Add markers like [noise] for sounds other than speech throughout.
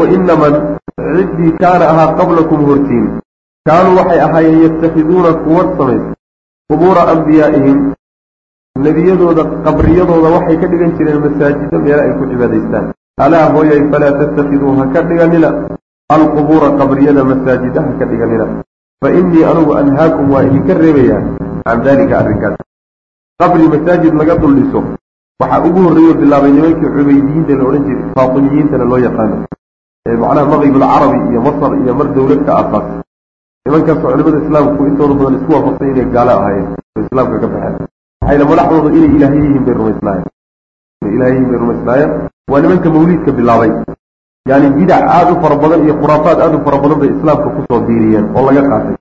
wainaman ciddii kaana ahaa qablakum hortiin kaanuu waxay ahaayeen yatakhiduuna kuwa samaysa qubuura ambiyaa'ihim nebiyadooda qabriyadooda waxay ka dhigan jireen masaajida meelo ay ku cibaadaystaan alaa hooyay falaa tattakhiduu ha ka dhiganina. Alqubuura qabriyada masaajida ha ka dhiganina. Fa innii anugu anhaakum waa idinka reebayaa can daalika arrinkaas. Qabri masaajid laga duldhiso waxaa ugu horreeyo bilaabay nimankii cubaydiyiinta la odhan jiray faatimiyiintana loo yaqaano ee macnaha maqrib alcarabi iyo masar iyo mar dowlad ka aasaas nimankaasoo culimada islaamku intooda badan isku waafaqsan inay gaalo ahaayeen oo islaamka ka baxeen. Waxayna madaxdooda inay ilaahyo yihiin bay rumaysnaayeen. Inay ilaahyo yihiin bay rumaysnaayeen. Waa nimanka mawliidka bilaabay. Yani bidac aada u fara badan iyo khuraafaad aada u fara badan bay islaamka ku soo biiriyeen oo laga qaatay.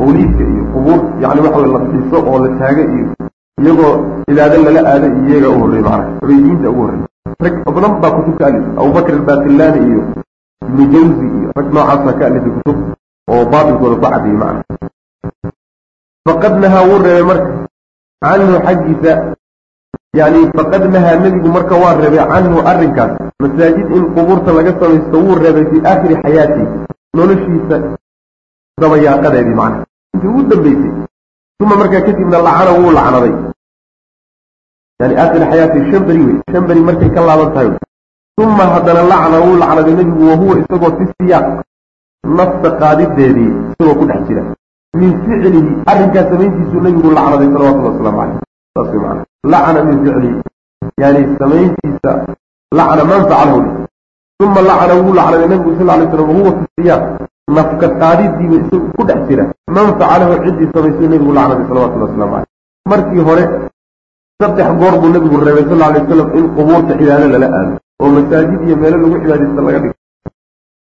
Mawliidka iyo qubuur yani waxa la dhiso oo la taaga iyo iyagoo cibaado lala aada iyaga u horrey macnaha cubaydiinta ugu horrey rag badan baa kutub ka alif abubakr albatillaani iyo ibnu jawzi iyo rag noocaasa ka alifay kutub oo baatilkooda ku cadiyey macna. Faqad nahaa wuu reebay marka canhu xaggiisa yani faqad nahaa nebigu marka waa reebay canhu arrinkaas masaajid in qubuurta laga samaysto wuu reebay fii aakhiri xayaatihi noloshiisa dabayaaqadeedii macna. Intii ugu dambeysay uma markaa kadibna lacana wuu lacnaday. Yani aakhiri xayaatihi shan beri wey shan beri markay ka laaban tahay uma haddana lacna wuu lacnaday nebigu wahuwa isagoo fi siyaaq nafta qaadideedii isagoo ku dhex jira. Min ficlihi arrinkaas samayntiisuu nebigu lacnaday salawatullhi waslamu caleyh saas wey macana lacna min ficlihi. Yani samayntiisa lacna man facalahu uma lacna wuu lacnaday nebigu sal lay slam wahuwa fi siyaaq nafka qaadidiiba isagu ku dhex jira. Man facalahu ciddii samaysuu nebigu lacnaday salawatullhi waslamu caleyh markii hore saddex goor buu nebigu reebay sal lay wasalam in qubuurta cibaado lala aado oo masaajid iyo meelo lagu cibaadaysta laga dhigo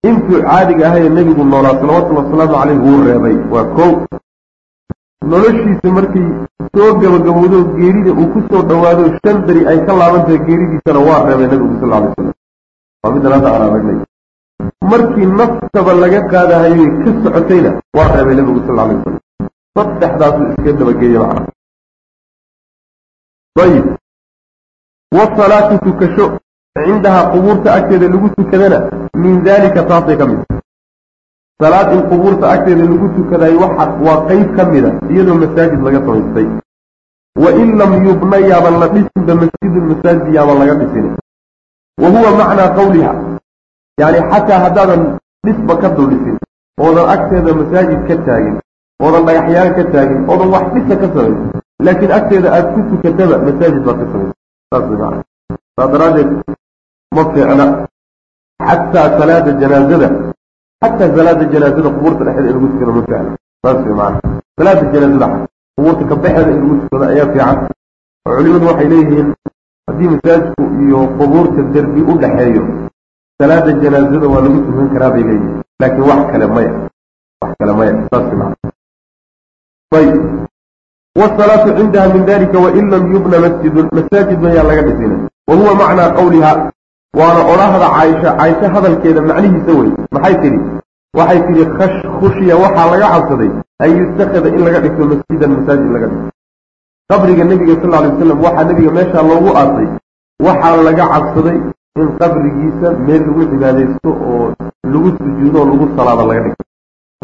intuu caadiga ahaye nebigu noolaa salawatullhi wasalaamu caleyh wuu reebay. Waa kow. Noloshiisa markay soo gabagabowdo geerida uu ku soo dhowaado shan beri ay ka laabantahay geeridiisana waa reebay nebigu sal alay slam waa middan hadda aan aragnay markii naftaba laga qaadahayoy ka socotayna waa reebay nebigu sal alay wasalam saddexdaasuu iska dabageeye macna ayib wasalaatu tukasho. Cindahaa qubuurta agteeda lagu tukadana min daalika taasay ka mid. Salaad in qubuurta agteeda lagu tukadayo waxa waa qeyb ka mida iyadoo masaajid laga samaystay. Wa in lam yubna yaaban la dhisinba masjidun masaajid yaaban laga dhisin. Wa huwa macnaa qawliha yani xataa haddaadan dhisba ka dul dhisin oodan agteeda masaajid ka taagin oodan dhagaxyaan ka taagin oodan wax dhisa ka samayn laakiin agteeda aada ku tukataba masaajid baad ka samaysa saas mana saa daraaddeed ma fiicna. Xataa salaada janaazada xataa salaada janaazada qubuurta dhexeeda in lagu tukado ma fiicna. Saas way maana salaada janaazada qubuurta kabaxeeda in lagu tukado ayaa fiican. Culimadu waxay leeyihiin haddii masaajidku iyo qubuurta derbi u dhexeeyo salaada janaazada waa lagu tukan karaa bay leeyihiin laakiin wax kale maya wax kale maya saas ayb wsalaatu cindaha min dalika wain lam yubna masjidun masaajid mayaa laga dhisina wa huwa macnaa qawliha waana odhahda caaisha. Caaisha hadalkeeda macnihiisa wey maxay tidhi? Waxay tidhi khash khushiya. Waxaa laga cabsaday an yustakada in laga dhigto masjidan masaajid laga dhigto qabriga nebiga sal alay wasalam waxaa nebiga meeshaa loogu aasay waxaa laga cabsaday in qabrigiisa meel lagu cibaadaysto oo lagu sujuudo oo lagu salaado laga dhigto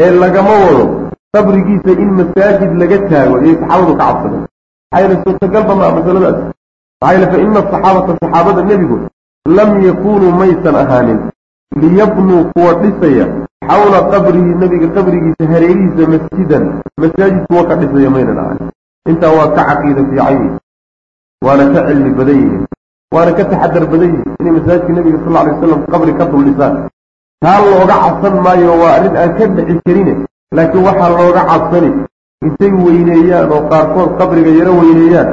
ee lagama wado qabrigiisa in masaajid laga taago ayay saxaabadu ka cabsadeen yeele suurtagalba maa masaladaas maxaa yeele fa ina asaxaabata saxaabada nebigu lam yakunuu maysan ahaanin liyabnuu kuwa dhisaya xawla qabrihi nebiga qabrigiisa hareerihiisa masjidan. Masaajid kuwa ka dhisaya maynan ahaanin. Intaa waa ka caqiida fiican yihiin waana ka cilmi badan yihiin waana ka taxadar badan yihiin inay masaajidka nebiga sal alay wasalam qabri ka dul dhisaan taa looga cabsan maayo waa arrin aan ka dhici karine laakiin waxaa looga cabsani. Intay weyneeyaan oo qaarkood qabriga yaro weyneeyaan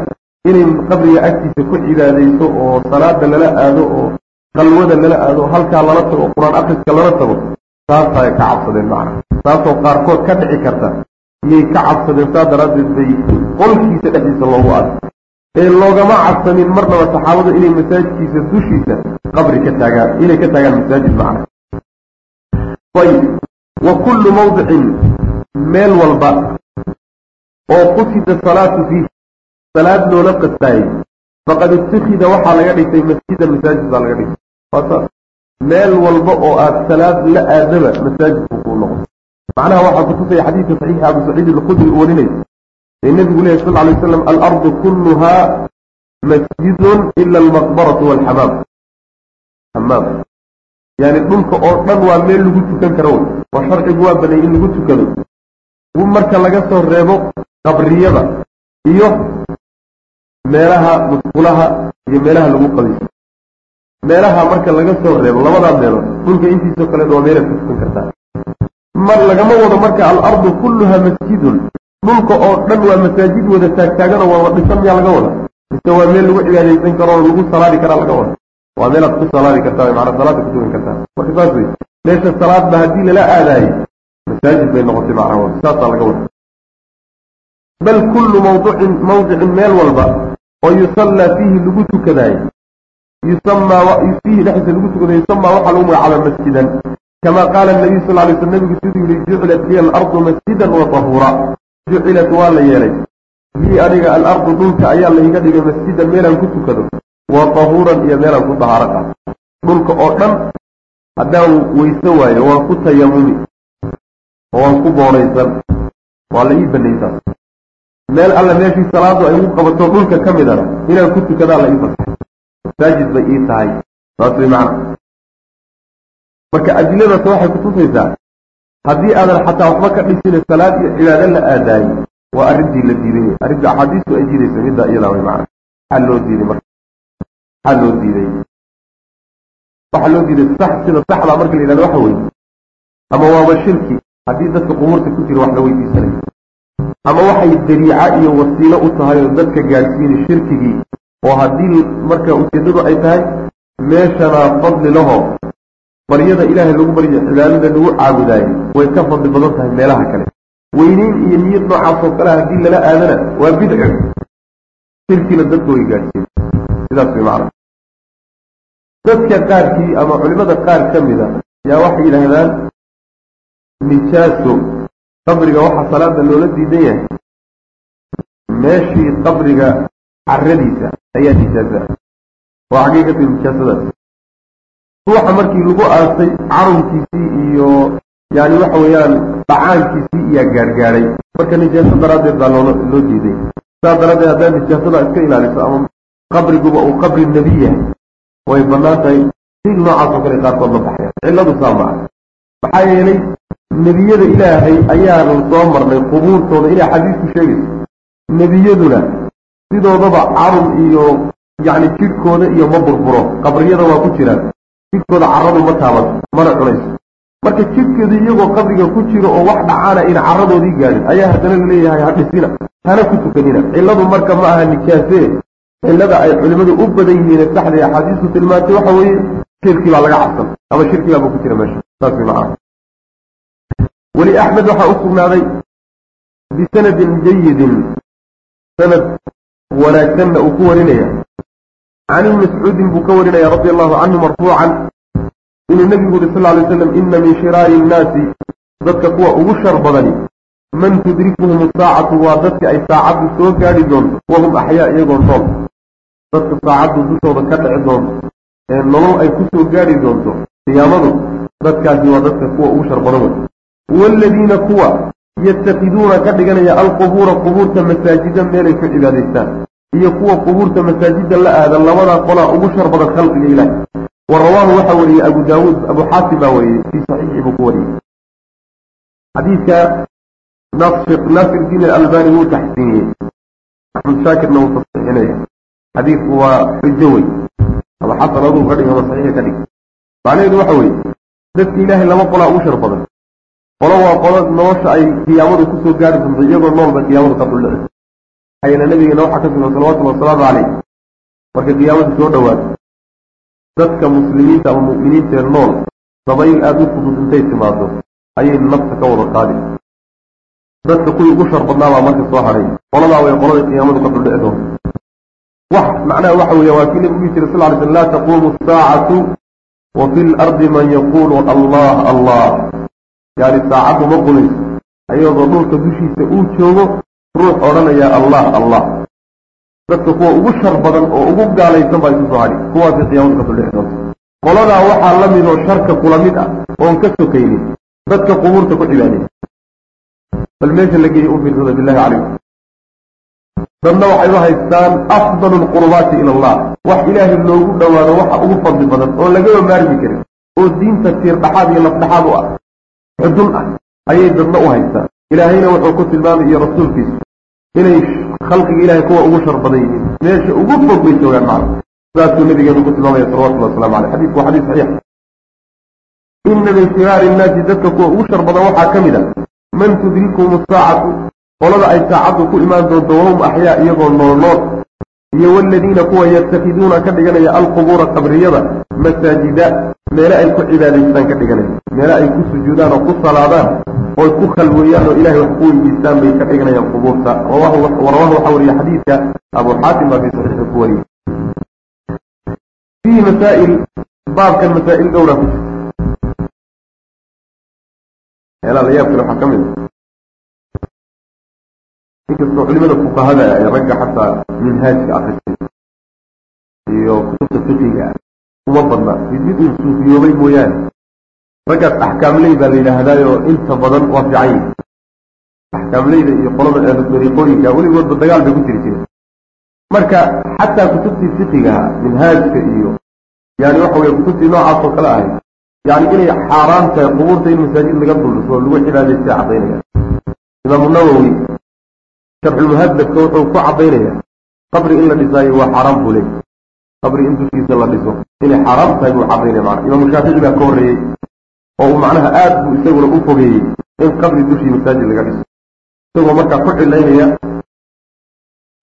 inay qabriga agtiisa ku cibaadayso oo salaada lala aado oo qalwada lala aado halkaa lala tago qur'aan akriska lala tago taasay ka cabsadeen macna. Taasoo qaarkood ka dhici karta iyay ka cabsadeen saa daraaddeed bay qolkiisa dhexdiisa loogu aado ee loogama cabsanin marnaba saxaabadu inay masaajidkiisa dushiisa qabri ka taagaan inay ka taagaan masaajid macna. Ayb wa kullu mawdicin meel walba oo qusida salaatu fiih salaad loola qastaayey faqad ittakhida waxaa laga dhigtay masjidan masaajid baa laga dhigtay. Waa saas meel walba oo aada salaad la aadaba masaajidku kuu noqdo macnaha waxaa kutusaya xadiidka saxiixa abu saciid alkhudri warinay ee nebigu lehy sal alay waslam alardu kulluhaa masjidun ila almaqbaratu walxamaam xamaam yani dhulka oo dhan waa meel lagu tukan karo. Wey oo sharcigu waa baday in lagu tukado. Marka laga soo reebo qabriyada iyo meelaha musqulaha iyo meelaha lagu qadiso meelaha marka laga soo reebo labadaa meelood dhulka intiisoo kale waa meelaad ku tukan kartaa mar lagama wado marka alardu kulluha masjidun dhulka oo dhan waa masaajid wada taagtaagano waa dhisan miyaa laga wada. Mise waa meel lagu cibaadaysan karo oo lagu salaadi karaa laga wada. Waa meelaad ku salaadi kartaa maanaa salaada ku tukan kartaa. Marka saas wey meesha salaadba haddii lala aadaayo masaajid bay noqotay macnaha saasaa laga wada. Bal kullu mawducin mawdicin meel walba oo yusallaa fiihi lagu tukadaayo yusamaa fiihi dhexdiisa lagu tukadayo yusamaa waxaa lagu magacaaba masjidan. Kama qaala nabiy sal lay sl nabigu siduu yihi jucilat liya alardu masjidan wa jucilat waa la yeelay. Lii aniga alardu dhulka ayaa laiga dhigay masjidan meelaan ku tukado wa tahuuran iyo meelaan ku dahaaro qaato dhulka oo dhan haddaan weyse waayo waan ku tayamumi oo waan ku boonaysan waa la ii banaysaa meel alla meeshii salaadu ay ugu qabato dhulka ka midana inaan ku tukadaa la ii fasaxay masaajid bay ii tahay. Saas way macna. Marka adiladaas waxay kutusaysaa haddii aadan xataa waxba ka dhisina salaad iyo cibaado la aadaayo waa arrintii la diiday arrinta axaadiistu ay diidaysa middaa iyadaa way macna. Maxaa loo diiday marka. Maxaa loo diiday. Waxaa loo diiday sax sida saxda marka la yidhahdo waxa weeye ama waaba shirki haddii dadka qubuurta ku jira wax la weydiisanay ama waxay dariica iyo wasiilo u tahay oo dadka gaadhsiini shirkigii. Oo haddii marka ujeeddadu ay tahay meeshana fadli laho baryada ilaahay lagu baryo cibaadada lagu caabudaayo way ka fadli badan tahay meelaha kale. Weyneyn iyo niyad noocaas oo kale haddii lala aadana waa bidco shirkina dadka way gaadhsiin. Sidaas way macna. Dadka qaarkii ama culimada qaar ka mida yaa waxay yidhaahdaan nijaaso qabriga waxaa salaada loola diidan yahay. Meeshii qabriga caradiisa ayaa nijaasa waa xaggay ka timi nijaasadaas ruuxa markii lagu aasay carunkiisii iyo yani waxa weeyaan dhacaankiisii iyaa gaadhgaadhay marka nijaaso daraaddeed baa loo loo diiday saas daraaddeed haddaad nijaasada iska ilaaliso ama qabriguba uu qabri nebi yahay way bannaan tahay. Sil noocaas oo kale qaarkood la baxaya. Cilladu saa maca maxaa yeelay nebiyada ilaahay ayaanu soo marnay qubuurtooda inay xadiisku sheegayso nebiyaduna sidoodaba carun iyo yacni jidhkooda iyo ma burburo qabriyada waa ku jiraan jidhkooda carradu ma taaban mana cunayso marka jidhkooda iyagoo qabriga ku jiro oo wax dhacaana in carradoodii gaadhin ayaa haddana la leeyahay ha dhisina hana ku tukanina. Cilladu marka ma aha nijaasee cillada ay culimmadu u badan yihiine saxda ee axaadiistu tilmaantay waxa weeye shirkii baa laga cabsan ama shirkii baaba ku jira meesha saas way macana weli axmed waxaa u sugnaaday bisanadin jayidin sanad wanaagsanna uu ku warinaya can ibni mascuudin buu ka warinaya radi allahu canhu marfuucan. Inuu nebigu yuri sal lay slam ina min shiraari innaasi dadka kuwa ugu shar badani man tudrikuhum saacatu waa dadka ay saacaddu soo gaadhi doonto wahum axyaa iyagoo nool dadka saacaddu dushooda ka dhici doonto ee nolol ay ku soo gaadhi doonto qiyaamadu dadkaasi waa dadka kuwa ugu shar badan wey waaladiina kuwa yattakiduuna ka dhiganaya alqubuura qubuurta masaajida meelay ku cibaadaystaan iyo kuwa qubuurta masaajida la aada labadaa qolaa ugu shar badan khalqiga ilaah. Wa rawaahu waxaa wariyey abu daawuud abu xaasim baa wariyey fii saxiixi buu ku wariyey. Xadiidka naasirdiin alalbani wuu taxsiiniyey. Axmed shaakirna wuu tasxiixinaya xadiidku waa xujo wey ama xasan aduu ka dhig ama saxiixa ka dhig macnaheedu waxa weeye dadka ilaahay laba qolaa ugu shar badan. Qolo waa qolo nolosha ay qiyaamadu ku soo gaari doonto iyagoo nool bay qiyaamadu ka duldhici hayna nabigeena waxaa ka sugan salawatullhi wasalaamu caleyh markay qiyaamadu soo dhowaato dadka muslimiinta ama mu'miniintaee nool dabayl aada u fudud intay timaado ayay nafta ka wada qaadi dadka kuwii ugu shar badnaa baa marka soo hadhay qoladaa way qolada qiyaamadu ka duldhici doonto. Wax macnaha waxa weeye waa kii nabigu jira sal ly sl laa taquumu asaacatu wa fi lardi man yaqulu allah allah. Yani saacaddu ma qulayso. Ayadoo dhulka dushiisa uu joogo ruux odhanaya allah allah. Dadka kuwa ugu shar badan oo ugu gaalaysan baa isu soo hadhi kuwaasay qiyaamadu ka duldhici doonta qoladaa waxaa la mid oo sharka kula mid ah oon ka sokaynin. Dadka qubuurta ku cibaadaya bal meesha la geeyey u billahi calaykum dadna waxay u haystaan afdalu lqurbaati ila allah. Wax ilaahay loogu dhowaado waxa ugu fadli badan oo lagaba maarmi karin. Oo diinta tiir dhaxaad iyo lafdhaxaad u ah. Xudun ah ayay dadna u haystaan ilaahayna wuxuu ku tilmaamay iyo rasuulkiisu inay khalqiga ilahay kuwa ugu shar badan yihiin meesha ugu fog bay joogaan macna. Saasuu nabigeenu ku tilmaamaya salawatullah waslamu aleyh xadiidku waa xadiis saxiix. Ina min shiraari innaasi dadka kuwa ugu shar badan waxaa ka mid a man tudrikuhum asaacatu qolada ay saacaddu ku imaan doonto wahum axyaa iyagoo nool nool iyo waladiina kuwa yattakiduuna ka dhiganaya alqubuura qabriyada masaajida meele ay ku cibaadaystaan ka dhiganaya meele ay ku sujuudaan oo ku salaadaan oy ku khalweeyaan oo ilahay wax ku weydiistaan bay ka dhiganayaan qubuurta rawahu waxaa wariye xadiidka abu xaatim baa fi saxiixa ku wariyey fiihi masaa'il baabkan masaa'il dhowra ku jirta meelaha la yaab kale waxaa ka mid a inkastoo culimada fuqahada ee ragga xataa minhaajka akrisay iyo kutubta fiqiga uma badna mid uu suufiyoobay mooyaane raggaas axkaamley baa la yidhaahdaayo inta badan waa fiican. Yihi axkaamleyda iyo qolada eeda dariiqooyinka weligoodba dagaal bay ku jiri jireen. Marka xataa kutubtii fiqigaha minhaajka iyo yani waxa weye kutubtii noocaas oo kale ahayd yani inay xaaraan tahay qubuurta in masaajid laga duldhiso lagu cibaadaysta cadaynaya imaamu nawowi sharxulmuhadabka wuxuu ku cadaynaya qabri in la dhisaayo waa xaaraam buu leeyay qabri in dushiisa la dhiso inay xaaraam tahay buu cadaynaya mana imaamu shaafici baa ka horreeyey oo uu macnaha aad buu isaguna u fogeeyey in qabri dushii masaajid laga dhiso. Isagoo markaa ku cilaynaya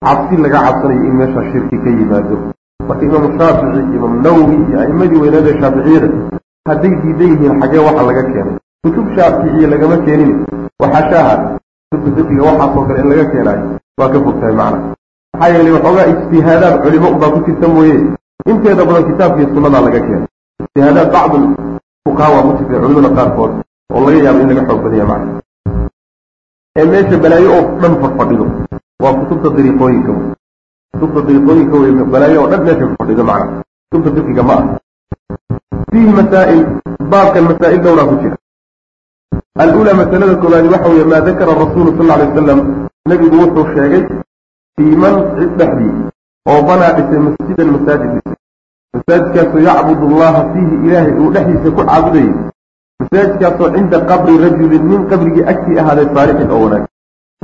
cabsi laga cabsanayo in meesha shirki ka yimaado. Marka imaamu shaafici imaamu nawowi iyo a'imadii weynaada shaaficiyada hadday diidan yihiin xaggee waxa laga keenay. Kutub shaaficiye lagama keenin. Waxashaaha fiqiga waxaasoo kale in laga keenaayo waa ka fogtahay macna. Maxaa yeelay waxoogaa ijtihaadaad culimo ubaa ku jirta mooye inteeda badan kitaabkiiyo sunnadaa laga keenay. Ijtihaadaad bacdu fuqaha waa ku jirta culimada qaarkood oo laga yaabo in laga xoog badaya macna. Ee meesha balaayo oo dhan fadfadhido waa kutubta dariiqooyinka kutubta dariiqooyinka wey balaayo oo dhan meesha fadhido macna. Kutubta fiqiga ma ah fiihi masaa'il baabkan masaa'il dhowraa ku jira alula masalada koowaadi waxa weeye maa dakara rasuulu sal alay wasalam nebigu wuxuu sheegay fii man cid dhexdii oo banaa dhisay masjidan masaajid dhisay. Masaajidkaasoo yacbud allaha fiihi ilaahay uu dhexdiisa ku caabudayay masaajidkaasoo cinda qabri rajulin nin qabrigii agtii ahaaday saalixin oo wanaag.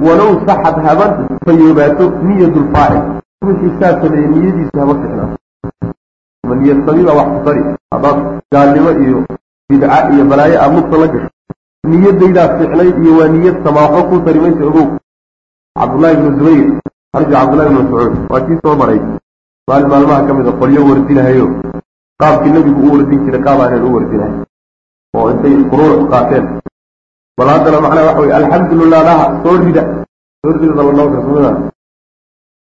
Walow saxad haba fayoobaato niyatu lfaacil ruuxii saa sameeyey niyadiisa haba ficnaato ma niyad samiba wax ku tari haddaad gaalnimo iyo bidca iyo balaayo aad lugta la gasho niyadaydaa ficnayd iyo waa niyad sama waxba kuu tari maysa ogow. Cabdullaahi ibnu zubayr arji cabdullahi ibnu mascuud waa kii soo maray. Maalin maalmaha ka mid a qolyo wardinahayo. Qaabkii nebigu u wardin jiray qaab aanan u wardinahay oo intay quruux qaateen. Bal haddana macnaha waxa weye alxamdulilah laha soo rida. Soo ridada la noo kasmada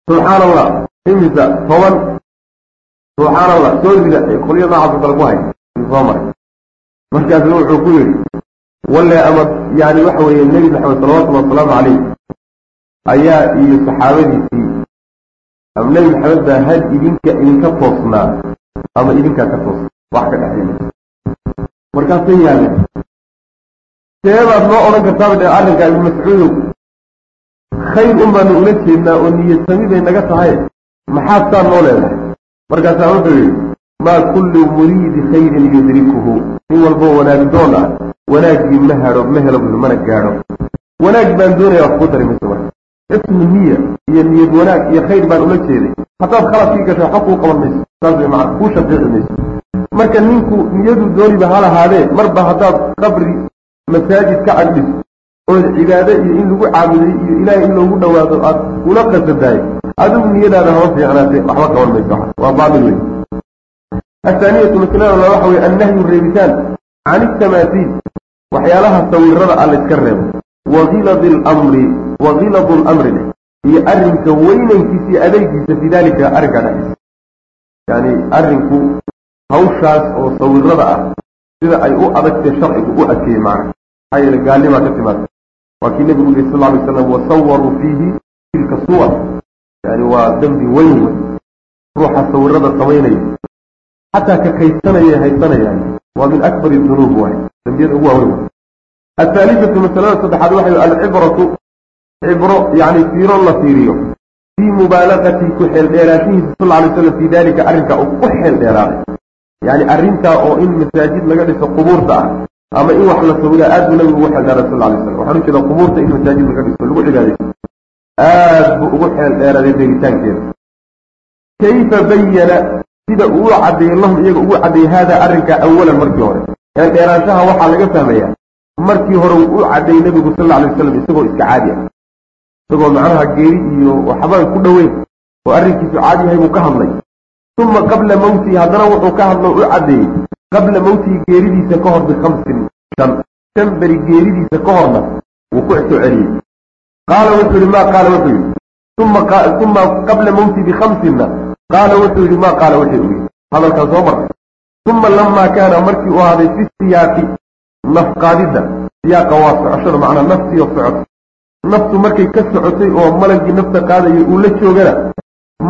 subxaana allah imisa toban. Subxaana allah soo rida. Qolyo noocaasoo kale ku hay soo maray. Markaasna wuxuu ku yidhi walle ama yani waxa weeye nebi maxamed salawatullhi wasalaamu calayh ayaa iyo saxaabadiisii ama nebi maxamed baa had idinka idinka toosnaa ama idinkaa ka toosna wax ka dhexeeya markaasay yaaleen seebaad noo odhan kartaaba dhe arrinkaa ibnu mascuudow khayr un baanu ula jeednaa oo niyad sami bay naga tahay maxaad saa noo leedahay? Markaasaa wuxuu yidhi maa kullu muriidi khayrin yudrikuhu. Nin walboo wanaag doon ah wanaaggii ma hado ma helo mana gaadho. Wanaag baan doonaya wax kuu dari mayso marka ismu niya iyo niyad wanaag iyo khayr baan ula jeeday. Haddaad khaladkii gasho waxba kuu qaban mayso. Saas way macana kuu shafiici mayso. Marka ninku niyadu dooniba ha lahaadee marba haddaad qabri masaajid ka agdhis ood cibaado iyo in lagu caabuday iyo ilaahay in loogu dhawaado aad ula qasadaay adigu niyadaada hama fiicnaatee waxba qaban mayso. Waa baatil wey athaaniyatu masalada la waxa weye annahyu reebitaan. Can itamaahiil waxyaalaha sawirada a layska reebo. Wailadi lmri wakhiladu lamri iyo arrinka weynankiisa iyo adeygiisa fi dalika arrinkaa dhexdiisa yani arrinku hawshaas oo sawirada ah sida ay u adagtee sharcigu u adkeeyey macna maxaa yeele gaalnimaa ka timaada waa kii nebigu yiri sal lay slam wasawaruu fiihi tilka suwar yani waa dembi weyn wey ruuxa sawirada samaynaya xataa ka kaydsanaya haysanayaan waa min akbar dunuub waay. Dambiyada ugu waaweyn athaalifatu masalada saddexaad waxay alcibratu cibro yani fiiro la fiiriyo. Fii mubaalagati ku xeeldheeraashihiisa sal alay slam fii dalika arrinkaa uu ku xeeldheeraaday. Yani arrintaa oo in masaajid laga dhiso qubuurta ah ama in wax la sawira aad buu nabigu ugu xeeldheeray sal alay slam waxaan ujeeda qubuurta in masaajid laga dhiso lagu cibaadayso aad buu ugu sida uu caddeeyey lahum iyaga ugu caddeeyey haada arrinkaa awalan markii hore. Ee dheeraanshaha waxaa laga fahmayaa markii hore uu u caddeeyey nebigu sal alay waslam isagoo iska caadi ah. Isagoo macnaha geeri iyo waxbaan ku dhoweyn oo arrinkiisu caadi yahay buu ka hadlay. Uma qabla mawtihi haddana wuxuu ka hadlo u caddeeyey qabla mawtihi geeridiisa ka hor bikhamsin shan. Shan beri geeridiisa ka horna wuu ku soo celiyey. Qaala wuxuu yihi ma qaala? Wuxuu yidhi uma qabla mawti bikhamsinna qaala wuxuu yidhi ma qaala wuxuu yidhi hadalkan soo martay uma lamaa kaana markii uu ahaaday fi siyaaqi nafqaadidda siyaaqa waa socoshada macnaa nafsiyo socoto naftu markay ka socotay oo malagii nafta qaadaya uu la joogana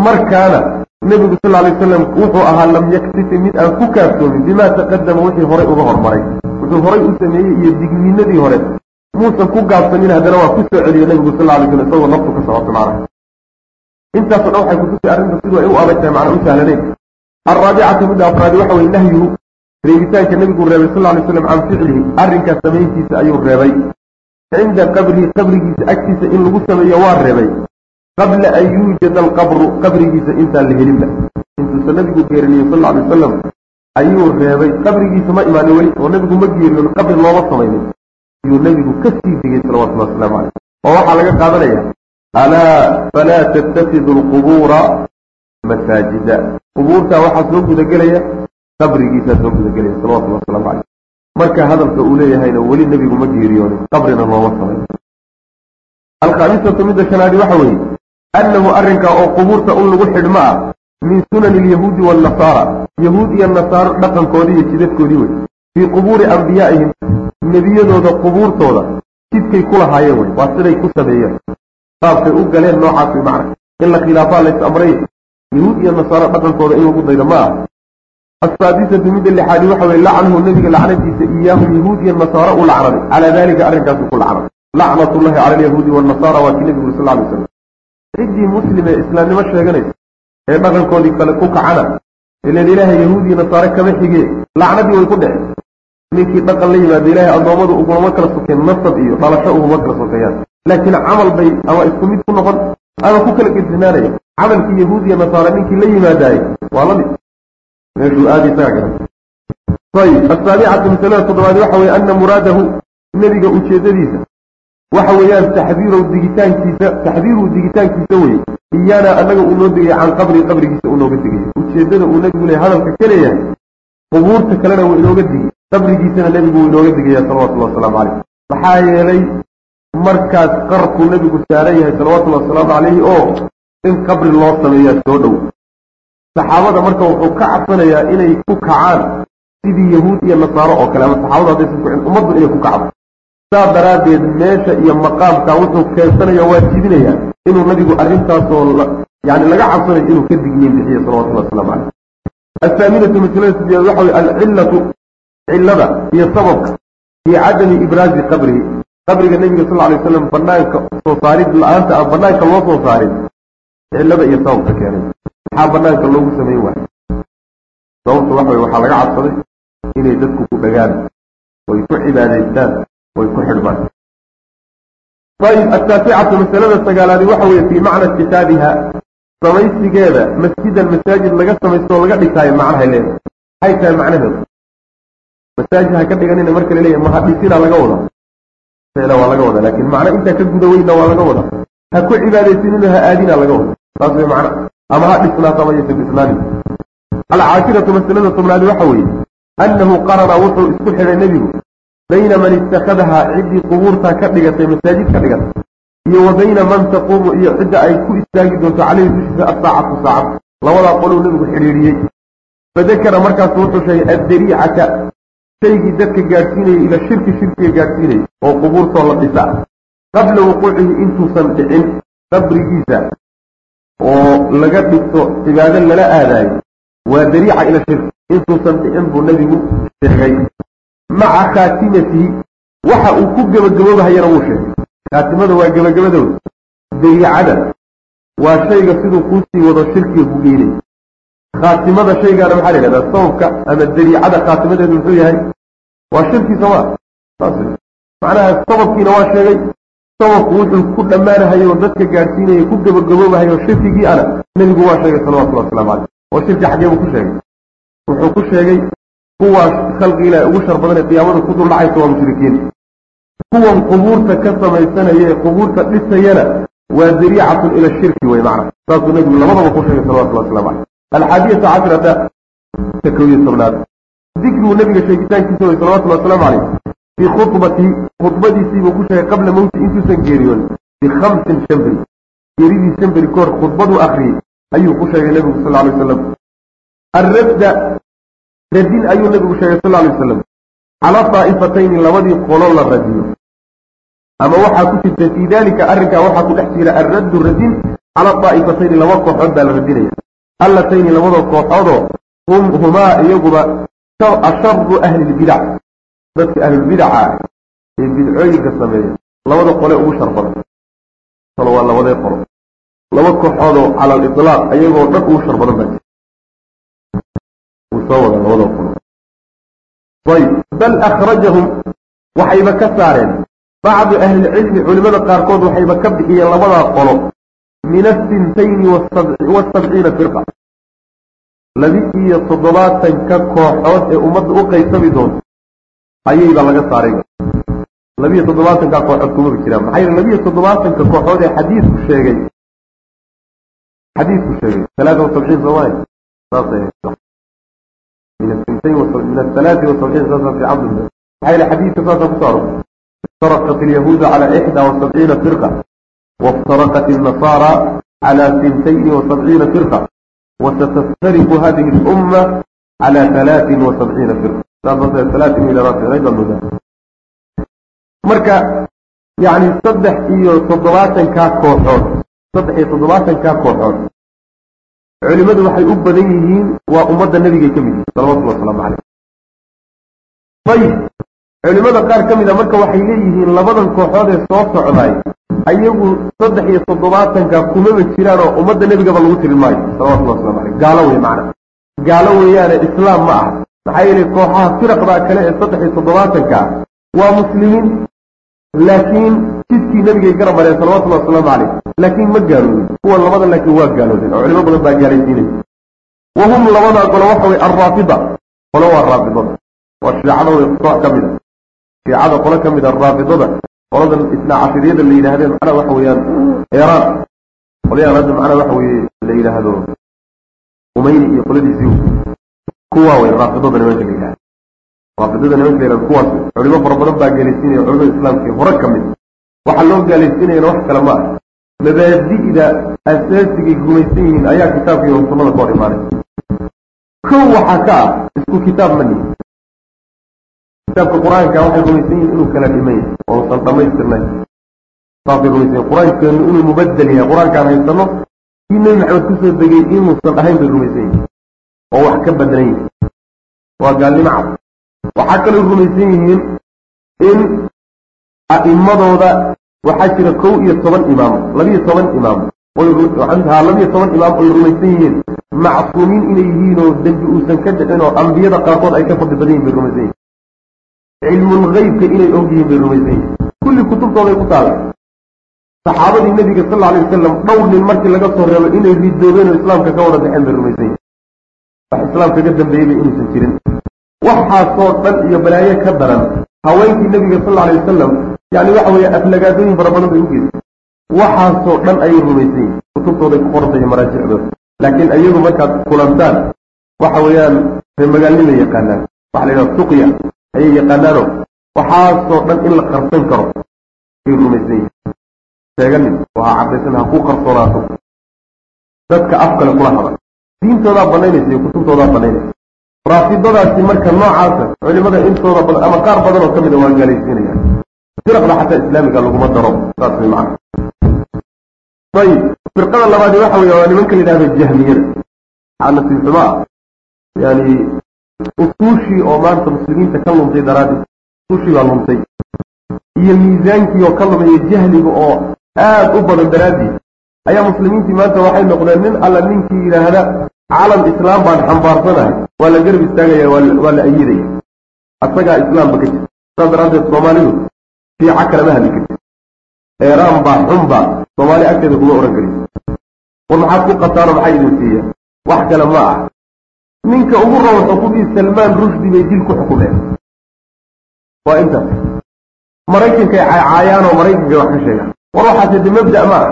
markaana nebigu sal alay wasalam wuxuu ahaa lam yaktifi mid aan ku kaaftoomin bimaa taqadama wixii horay uga hormaray wuxuu horay u sameeyey iyo digniinadii hore muusan ku gaabsanin haddana waa ku soo celiye nebigu sal alay slam isagoo naftu ka socoto macnaha intaaso dhan waxay kutusay arrinta siduu ay u adag tahay macnaa u sahlanayn. Alraabicatu midda afraadi waxa weye nahyuhu reebitaanka nebigu reebay sal alay slam can ficlihi arrinkaas samayntiisa ayuu reebay. Cinda qabrihi qabrigiisa agtiisa in lagu sameeyo waa reebay. Qabla an yuujada alqabru qabrigiisa intaan la helinba. Intuusa nebigu geeriniye sal alay wasalam ayuu reebay. Qabrigiisa ma imaanin weli oo nebigu ma geeriyoon qabri looma samaynin. Ayuu nebigu ka sii digay salawatullah waslamu caleyh oo waxaa laga qaadanaya alaa falaa tattakidu alqubuura masaajida qubuurtaa waxaa soo gudagelaya qabrigiisaa soo gudagelaya salawatullah waslamu caleyh marka hadalka uu leeyahayna weli nebigu ma geeriyoonin qabrina looma samayn alkhaamisatu midda shanaadi waxa weeye annahu arrinkaa oo qubuurta un lagu xidhmo ah min sunani alyahuudi waannasaara yahuud iyo nasaaro dhaqankoodii iyo jidadkoodii wey fii qubuuri ambiyaa'ihim nebiyadooda qubuurtooda jidkay ku lahaayeen wey waa siday ku sameeyeen qaabkay u galeen noocaas way macna. In la khilaafaa lays amray yahuud iyo nasaaro dhaqankooda in lagu daydo ma ah asaadisatu midda lixaadi waxa weye lacnuhu nebiga lacnadiisa iyaahum yahuud iyo nasaaro u lacnaday. Calaa dalika arrinkaasu ku lacnay lacnatullahi cala alyahuudi waannasaara waa kii nebigu sal alay slam ciddii muslim ee islaamnimo sheeganaysa ee dhaqankoodii kale ku kacana ilan ilaahay yahuud iyo nasaare kama xigee lacnadii way ku dhece ninkii dhaqan la yimaada ilaahay addoommadu ugulama kala sokeen nasab iyo dhalasho uguma kala sokeeyaan. Laakiin camal bay ama isku mid ku noqon ama ku kala gedisnaanaya camalkii yahuud iyo nasaare ninkii la yimaadaayey waa la mid. Meeshuu aadi isaga garan asaabicatu masalada toddobaadi waxa weye ana muraadahu nebiga ujeedadiisa. Waxa weeyaan taxdiirow digitaankiisa taxdiiruhu digitaankiisa weye iyaana annaga uu noo digaya can qabri qabrigiisa uu nooga digaya ujeeddada uu nebigu leeyahy hadalka ka leeyahay qubuurta kalena wuu inooga digi qabrigiisana nebigu wuu inooga digaya salawatullahi wasalaamu caleyh maxaa yeelay markaas qarkuu nebigu saaran yahay salawatullahi wasalaamu calayhi oo in qabri loo sameeyaa soo dhow. Saxaabada marka wuxuu ka cabsanayaa inay ku kacaan sidii yahuud iyo nasaaro oo kale ama saxaabada haddaysan kucin ummaddu inay ku kacdo. Saa daraaddeed meesha iyo maqaamka wuxuu keensanaya waa jidinayaa inuu nabigu arrintaasoo yani laga cabsanayo inuu ka digniin bixiyo salawatullahi waslamu caleyh athaaminatu masalada waxa weye alcillatu cillada iyo sababka fii cadami ibraazi qabrihi. Qabriga nebiga sal alay waslam banaanka soo saarid la'aanta aan banaanka loo soo saarin cillada iyo sababka keenay. Maxaa banaanka loogu samayn waayo sababta waxa wey waxaa laga cabsaday inay dadku ku dhagaan oy ku cibaadaystaan oy ku xidhmaan. Ayib ataasicatu masalada sagaalaadi waxa weye fii macna kitaabiha. Samaysigeeda masjidan masaajid laga samaysto oo laga dhigtaayo macnahay leedahay. Maxay tahay macnaheedu masaajid ha ka dhiganina marka la leeyahy mahadhisina laga wadaa. Waa laga wadaa laakin macno intaa ka guda weynna waa laga wadaa. Ha ku cibaadaysanina ha aadina laga wada saas way macna ama ha dhisnaata ama yaysan dhisnaanin alcaashiratu masalada tobnaadi waxa weeye annahu qarana wuxuu isku xidhay nebigu bayna man ittakhadahaa ciddii qubuurtaa ka dhigatay masaajid ka dhigatay iyo wa bayna man taquumu iyo cidda ay ku istaagi doonto caleyhi dushiisa asaacatu saacad. Labadaa qoluu nebigu xidhiidhiyey. Fadakara markaasu wuxuu sheegay addariicata shaygii dadka gaadhsiinayay ila shirki shirkiga gaadhsiinayay oo qubuurtoo la dhisa qabla wuquucihi intuusan dhicin qabrigiisa oo laga dhigto cibaado lala aadaayo waa dariica ila shirki intuusan dhicin buu nebigu sheegay. Maca khaatimatihi waxa uu ku gebagaboobahayana wuu sheegay. Khaatimada waa gebagabadooda dariicada waa shayga siduu kuusii wado shirkiga ku geynay khaatimada shaygaana waxaa la yidhahdaa sababka ama dariicada khaatimadeedu muxuu yahay? Waa shirki saas macnaha sababkiina waa sheegay sababku wuxuu ku dhammaanahayo dadka gaadhsiinaya ku gebagaboobahayo shirkigii ana nebigu waa sheegay salawatullah waslamu caleyh oo shirki xaggee buu ku sheegay. Wuxuu ku sheegay kuwaas khalqi ilaah ugu shar badan ee qiyaamada ku dul waa mushrikiin. Kuwan qubuurta ka samaysanaya ee qubuurta dhisayana waa dariicatun ila shirki wey macna. Saasuu nebigu labadaba ku sheegay salawatullah waslamu caleyh alxaadiyata cashrata ta kow iyo tobnaad dikruu nebiga sheegitaankiisa wey salawatullahi wasalaamu caleyh fii khudbatihi khudbadiisiibuu ku sheegay qabla mowti intuusan geeriyoon bikhamsin shan beri geeridii shan beri kahor khudbaduu akriyey ayuu ku sheegay nebigu sal alay wasalam arradda radin ayuu nebigu sheegay sal alay wasalam cala daa'ifatayni labadii qolo la radiyo ama waxaa ku jirta fii dalika arrinkaa waxaa ku dhex jira arraddu radin cala daa'ifatayni laba kooxood baa la radinaya allatayni labada kooxoodoo hum humaa iyaguba asharu ahli lbidac dadka ahlulbidaca ah ee bidcooyinka sameeya labada qole ugu shar badan. Talo waa labadee qolo laba kooxoodoo cala aliطlaaq ayagoo dhan ugu shar badan baa wuu soo wada labada qolo ayb bal akhrajahum waxayba ka saareen. Bacdu ahlilcilmi culimada qaarkood waxayba ka bixiyeen labadaa qolo min asintayni wasabciina firqa laba-iyo toddobaatanka kooxood ee ummadda u qaybsami doonto ayayba laga saaray labiiyo toddobaatanka kooxood kumaba jiraan maxaa yeele labiiyo toddobaatanka kooxood ee xadiisku sheegay xadiisku sheegay talaata wasabciin soomaaya saasay min asintayn min athalaati wasabciin saasa fi maxaa yeele xadiiska saasa ku saaro iftaraqat alyahuuda cala ixdaa wasabciina firqa وافترقت النصارى على سنتين وسبعين فرقة وستفترق هذه الأمة على ثلاث وسبعين فرقة ثلاث إلى رأس أيضا مدى مركا يعني صدح إيو صدباتا كا كوحون صدح إيو صدباتا كا كوحون علماء waxay u badan yihiin waa ummadda nabiga ka mid sallallahu alayhi wasallam alayhi tayib culimada qaar ka mid a marka waxay ayagu saddex iyo toddobaatanka kumaba jiraan oo ummadda nebigaba lagu tirin maayo. Salawatullah waslamu aleyh gaalo wey macna. Gaalo weeyaane islaam ma aha. Maxaa yeelay kooxaha firaqdaa kale ee saddex iyo toddobaatanka waa muslimiin laakiin jidkii nebigay gara mareen salawatullahi wasalaamu caleyh laakiin ma gaaloodin. Kuwan labada laakiin waa gaaloodeen oo culimo badan baa gaalaysiinaya wa hum labadaa qolo waxa wey alraafida qolo waa raafidada. Waa shiicada wey koox ka mid a. Shiicada qolo ka mid a raafidada qoladan isna cashiriyada la yidhahdeen macnaha waxa weeyaan eeraan qolyahan hadda macnaha waxa weeye la yidhaahdo umayni iyo qoladiisii kuwa way raafidada nimanka la yidhahda raafidada nimanka la yidhahdo kuwaas culimo fara badan baa gaalaysiinaya culimada islaamka hore ka mid. Waxaa loo gaalaysiinayana wax kale ma ah mabaadi'da asaasigay gumaysan yihiin ayaa kitaabka iyo sunnada ka hor imaanay. Kow waxaa ka ah isku kitaab ma nihin kitaabka qur'aanka waxay rumaysan yihiin inuu kala dhimay oosan dhamaystirnayn saasay rumaysan qur'aankeenu inuu mubadel yahay qur'aankaan haysano kii nebi maxamed ku soo degay inuusan ahayn bay rumaysan yihiin oo wax ka bedelan yihiin waa gaalnimo cad. Waxaa kaloo rumaysan yihiin in a'immadooda waxaa jira kow iyo toban imaam labiyo toban imaam. Haa labiyo toban imaam oy rumaysan yihiin. Macsuumiin inay yihiin oo dembi uusan ka dhicin oo ambiyada qaarkood ay ka fadli badan yihiin bay rumaysan yihiin cilmulgeybka inay og yihiin bay rumaysan yihiin kulli kutubtooday ku taala saxaabadii nebiga sal alay wasalam dhowr nin markii laga soo reebo inay ridoobeen oo islaamka ka wada baxeen bay rumaysan yihiin wax islaamka ka dambeeyeyba inuusan jirin. Waxaasoo dhan iyo balaayo ka daran haweenkii nebiga sal alay wasalam yani waxa weeye aflagaadooyin fara badan bay u waxaasoo dhan ayay rumaysan yihiin kutubtooday ku qorantay maraajicdooda. Laakiin ayagu markaad kulantaan waxa weeyaan reemagaalnima yaqaanaan. Waxa la yidhaha suqya ayay yaqaanaano waxaasoo dhan in la qarsan karo. Ay rumaysan yihiin sheeganin waa caddaysan ha ku qarsoonaato. Dadka af kale kula hada diintoodaa banaynaysa iyo kutubtoodaa banaynaysa. Raafidadaasi marka noocaasa culimada intooda badan ama qaar badan oo ka mida waa gaalaysiinaya firaqda xataa islaamiga laguma daro saas way macana ayib firqada labaadi waxa weeye waa nimanka la yidhahdo jahmiyada. Waxaa nasiib xumo ah yani usuushii oo maanta muslimiinta ka luntay daraaddeed usuushii baa luntay. Iyo miisaankii oo ka lumaya jahliga oo aad u badan daraaddiid ayaa muslimiintii maanta waxay noqdeen nin alla ninkii yidhaahda calam islaam baan xambaarsanahay waa la garab istaagaya waa la ayidaya asagaa islaamba ka jira. Saas daraaddeed soomaalidu fiica kalama hadli karti eeraan baa xunba soomaali agteeda kuma ohan karin. War maxaad ku qasaano maxay idin siiya? Wax kale ma ah ninka ugu roon xukumii salmaan rushdi bay dil ku xukumeen. Waa intaas maraykankay caayaanoo maraykankay wax ka sheegaan. War waxaase de mabda ma ah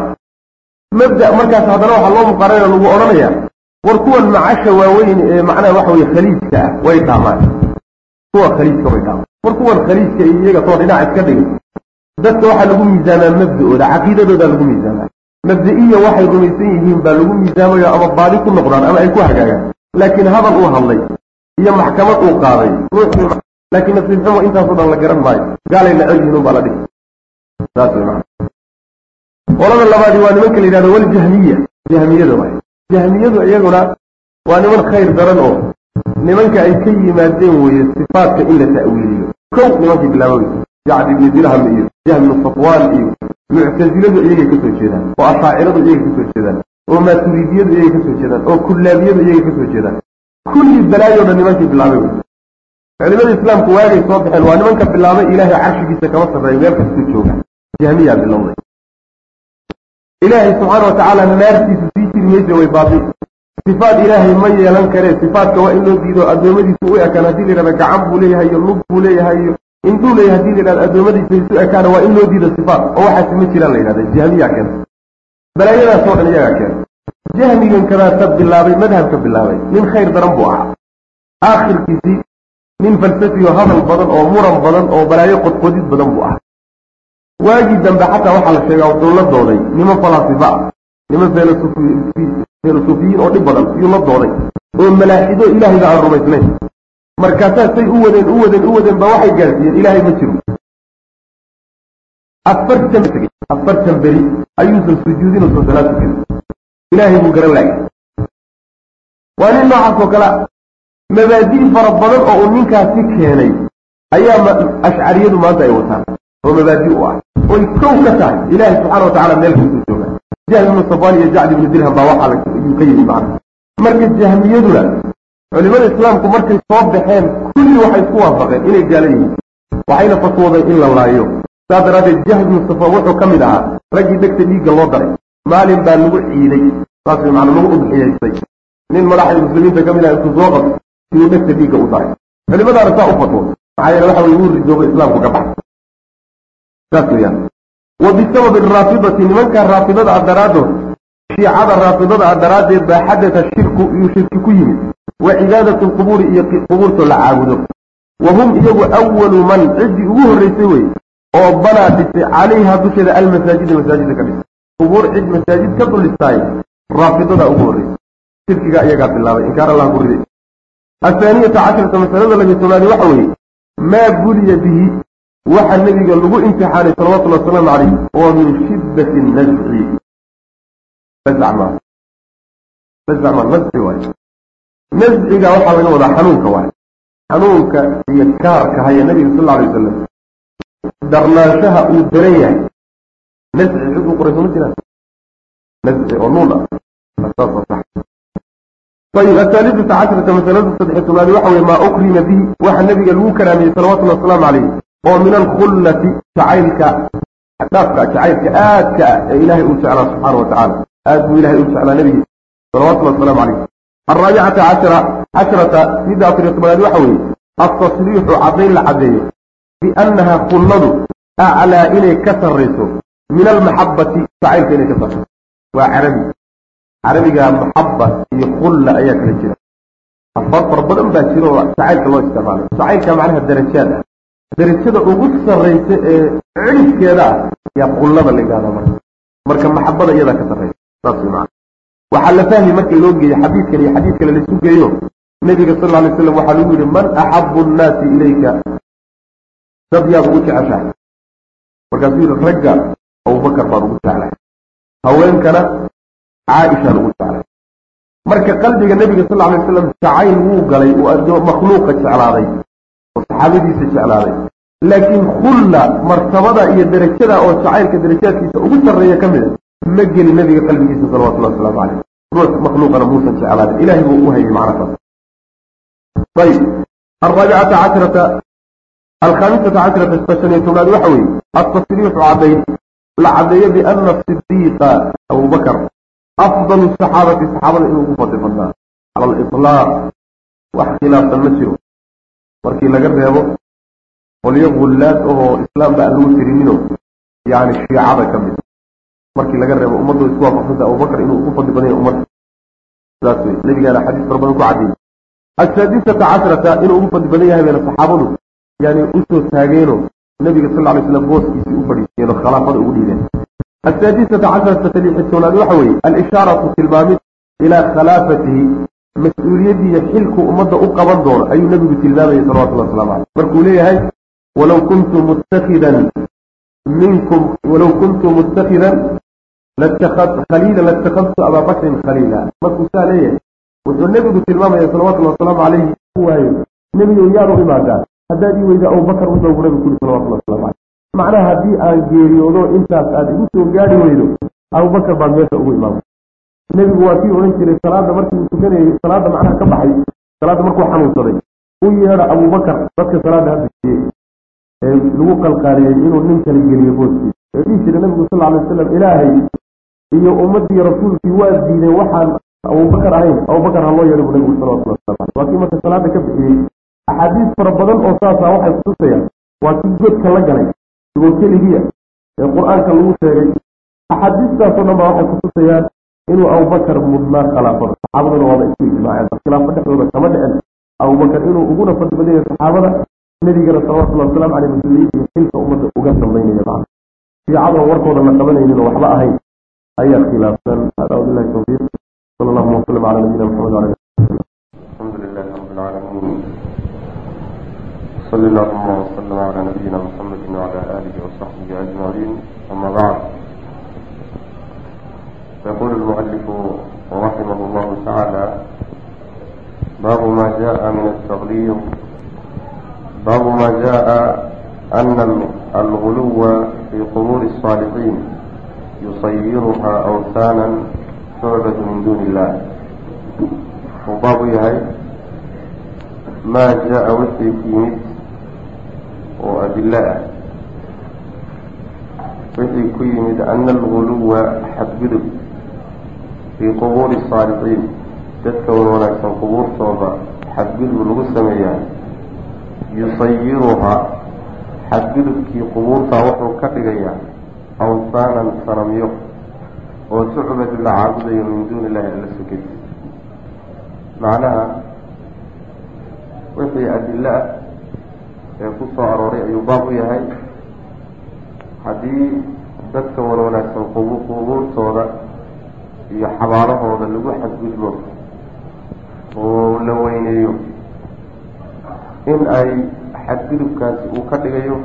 mabda markaas haddana waxaa loo muqaarana lagu odhanaya war kuwan macasha waaweyn ee macnaha waxa weye khaliijka ah way dhaamaan. Kuwa khaliijka way dhaamaan. War kuwan khaliijka iyo iyaga soo dhinac iska dhigay dadka waxaa lagu miisaamaa mabda-ooda caqiidadoodaa lagu miisaamaa. Mabda-iya waxay rumaysan yihiin baa lagu miisaamayo ama baadi ku noqdaan ama ay ku hagaagaan laakiin hadal uu hadlay iyo maxkamad uu qaaday laakiin nasiib xumo intaasoo dhan la garan maayo. Gaalay nacab yihiin unbaa la dhihi. Saas wey maa qolada labaadi waa nimanka la yidhahdo waljahmiya. Jahmiyada waay jahmiyadu iyaguna waa niman khayr daran oo nimanka ay ka yimaadeen weeye sifaatka in la ta'wiiliyo. Kow nimankii bilaabay jacd ibni dirham iyo jahm ibnu safwaan iyo muctasiladu iyagay ka soo jeedaan oo ashaaciradu iyagay ka soo jeedaan oo maaturidiyadu iyagay ka soo jeedaan oo kullaabiyadu iyagay ka soo jeedaan. Kulli balaayo dhan nimankii bilaabay wey. Culimada islaamku waagay soo baxeen waa nimanka bilaabay ilaahay carshigiisa kama sarreeya meel kastuu jooga. Jahmiyaa bilowday. Ilaahay subxaana watacaala naartiisu sii jiri maysa way baadi sifaat ilaahay ma yeelan karee sifaatka waa in loo diido addoommadiisu u ekaan haddii la yidhahda gacan buu leeyahay iyo lug buu leeyahay iyo indhuu leeyahay haddii la yidhahda addoommadiisa isu ekaana waa in loo diido sifaat oo waxaasi ma jiraan la yidhahda jahmiyaa keena balaayadaas oo dhan iyagaa keena jahmigan kadaata bilaabay madhabka bilaabay. Nin khayr daran buu ahaa. Aakhirkiisii nin falsafiyo hadal badan oo muran badan oo balaayo qodqodid badan buu ahaa. Waagii dambe xataa waxaa la sheegaa wuxuu la dooday niman falasifa ah niman filosofiyiin oo dhib badan iyuu la dooday oo malaaxido ilaahayba aan rumaysnayn. Markaasaa say u wadeen u wadeen u wadeen ba waxay gaarsiiyeen ilaahay ma jiro afartan afartan beri ayuusan sujuudin usan salaad tukan ilaahay buu garan laayay waa nin noocaas oo kale mabaadi' fara badan oo uu ninkaasi keenay ayaa ashcariyadu maanta ay wataan oo mabaadi u ah. Oy kow ka tahay ilaahay subxana wa tacala meel kasuu jooga. Jahm ibnu safaan iyo jacd ibnu dirham baa waxaa ayuu ka yimi macna marka jahmiyaduna culimada islaamku markay soo baxeen kulli waxay isku waafaqeen inay gaala yihiin. Waxayna fatwoodeen in la laayo saas daraaddeed jahm ibnu safaan wuxuu ka mid ahaa raggii dhegta dhiigga loo daray maalin baa lagu ciiday saas macna lagu udxiyaystay nin madaxda muslimiinta ka mid ah intuu soo qabto siduu dhegta dhiigga u daray. Culimadaana saa u fatwooda maxaa yeele waxa weye wuu ridooba islaamku ka baxay. Saas weyaan wa bisababi araafidati nimanka raafidada ah daraaddood shiicada raafidada ah daraaddeed baa xadata shirku iyuu shirki ku yimid. Wa cibaadatu lqubuuri iyo qubuurtoo la caabudo. Wa hum iyagu awalu man ciddii ugu horraysay wey oo banaa dhisay calayha dusheeda almasaajida masaajida ka dhisay qubuur cid masaajid ka dulistaay raafidadaa ugu horraysay shirkigaa iyagaa bilaabay inkaar allah ku riday. Athaaniyata casharata masalada laga tobnaadi waxa weeye maa buliya bihi waxa nebiga lagu imtixaanay salawatullhi wasalaamu calayh oo min shiddati nasci nascma nasciga waxaa laga wadaa xanuunka waay xanuunka iyo kaarka haya nebiga sal alla alay wasalam darnaanshaha uu daran yahay. Nasci cid u qorayso ma jiraan? Nasci oo nuun ah ayib athaalidata cashrata masalada saddex tobnaadi waxa weye maa ukrima bihi waxa nebiga lagu karaamiyey salawatullhi wasalaamu calayh oo min alkhullati jacaylka dhaafka jacaylka aadka ah ee ilaahay uu jeclaa subxaana wa tacaala. Aad buu ilahay u jeclaa nebigi salawatullah wasalaamu calayh alraabicata cashara cashrata midda afariyo tobnaad waxa biannaha khulladu aclaa inay ka sarrayso min almaxabbati jacaylka inay ka sarrayso waa carabi carabiga maxaba iyo khulla ayaa kala jira afar far badan baa jira oo jacaylka loo isticmaalay jacaylka macnaha darajaad ah darajada ugu sarraysa ee cilifkeeda ah yaa khullada la yidhahdaa marka marka maxabada iyadaa ka sarraysa saas way waxaa la fahmi marka loo geeyo xadiidkan iyo xadiid kale laisu geeyo nebiga sal lla alay slam waxaa lagu yidhi man axabu nnaasi ilayka dad yaad ugu jeceshahay. Markaasuu yidhi ragga abubakar baan ugu jeclahay haweenkana caaishaan ugu jeclay. Marka qalbiga nebiga sal alay waslam jacayl wuu galay uu makhluuqa jeclaaday oo saxaabadiisa jeclaaday. Laakiin khulla martabada iyo derajada oo jacaylka darajaadkiisa ugu sarreeya ka mida ma geli nebiga qalbigiisa salawatullahi wasalaamu caleyh ruux makhluuqana muusan jeclaaday. Ilahay buu u hayay macnataas ayb alraabicata cashrata alkhaamisata cashrata sashaniyo tobnaad waxa weeye altasriixu caddayn la caddeeyo biana sidiiqa abubakar afdalu saxaabati saxaabada inuu ugu fadli badnaa cala aliطlaaq wax khilaafsan ma jiro markii laga reebo qolyo gullaad oo islaam ba aan lagu tirinino yani shiicada ka mid markii laga reebo ummaddu isku waafaqsanta abubakar inuu ugu fadli badan ummadda saas wey nabigaana xadiis fara badan ku caddeeyey asaadisata cashrata inuu ugu fadli badan yahay bayna saxaabadu yani u soo taageeno nabiga sal lay slam booskiisii u fadhiisiyeen oo khilaafada ugu dhiibeen. Asaadisata casharata talixitoonaad waxa weeye alishaaratu tilmaamid ilaa khilaafatihi mas'uuliyadii iyo xilku ummadda u qaban doono ayuu nebigu tilmaamayay salawatullah waslamu caleyh markuu leeyahay walow kuntu muttakidan minkum walow kuntu muttakidan khaliila latakadtu abaa bakrin khaliila. Markuu saa leeyahay wuxuu nebigu tilmaamaya salawatullhi wasalaamu caleyhi u waayo nebigo yaanu imaadaa haddaad ii weyda abubakar u dowbu nabigu kuli salawatullah waslamu caleyh macnaha haddii aan geeriyoodo intaas aad igu soo gaari weydo abubakar baad meesha ugu imaamay nebigu waa kii odhan jiray salaada markii uu tukanayay salaada macnaha ka baxay salaadda markuu xanuunsaday. U yeedha abubakar dadka salaada hadisiye ee lagu qalqaaliyey inuu nin kala geliyo booskiisa. Ee dhihi nabigu sal alay wasalam ilaahay iyo ummaddii rasuulkii waa diideen waxaan abubakar ahayn abubakar ha loo yeedha bu nabigu salawatullah waslamu caleyh waa kii marka salaada ka bixiyey axaadiis fara badan oo saasa ah waxay kutusayaan waa si godka la galay igoo keligiya ee qur'aanka lagu sheegay. Axaadiistaasoo dhan baa waxay kutusayaan inuu abubakar mudnaa khilaafada saxaabaduna waaba isku ijmaaceen khilaafo dhexdooda kama dhicin. Abubakar inuu uguna fadli badan yahay saxaabada nebigana salawatulli wasalam caleyh masliyii iyo xilka ummadda uga dambaynaya maca shiicadoo warkooda la qabanaynin oo waxba ahayn ayaa khilaafsan. Hada wabillahi towfiiq sala allahuma wasalam cala nabiyina maxamed wala alhamdu lillahi صلى اللهم وسلم على نبينا محمد وعلى آله وصحبه أجمعين. أما بعد يقول المؤلف رحمه الله تعالى باب ما جاء من التغليظ. باب ما جاء أن الغلو في قبور الصالحين يصيرها أوثانا تعبد من دون الله. وباب يهي ما جاء وحي في oo adilo ah. Wixii ku yimid ana alguluwa xadgudub fii qubuuri saalixiin. Dadka wawanaagsan qubuurtooda xadgudub lagu sameeyaa. Yusayiruhaa xadgudubkii qubuurtaa wuxuu ka dhigayaa awsaanan sanamyo oo sucbadu la caabudayo min duuni illahi alla sokadi macnaha wixii adilo ah ee ku soo arooray ayuu baab u yahay. Haddii dadka wan wanaagsan qubuurtooda iyo xabaalahooda lagu xadgudbo oo la weyneeyo in ay xadgudubkaasi uu ka dhigayo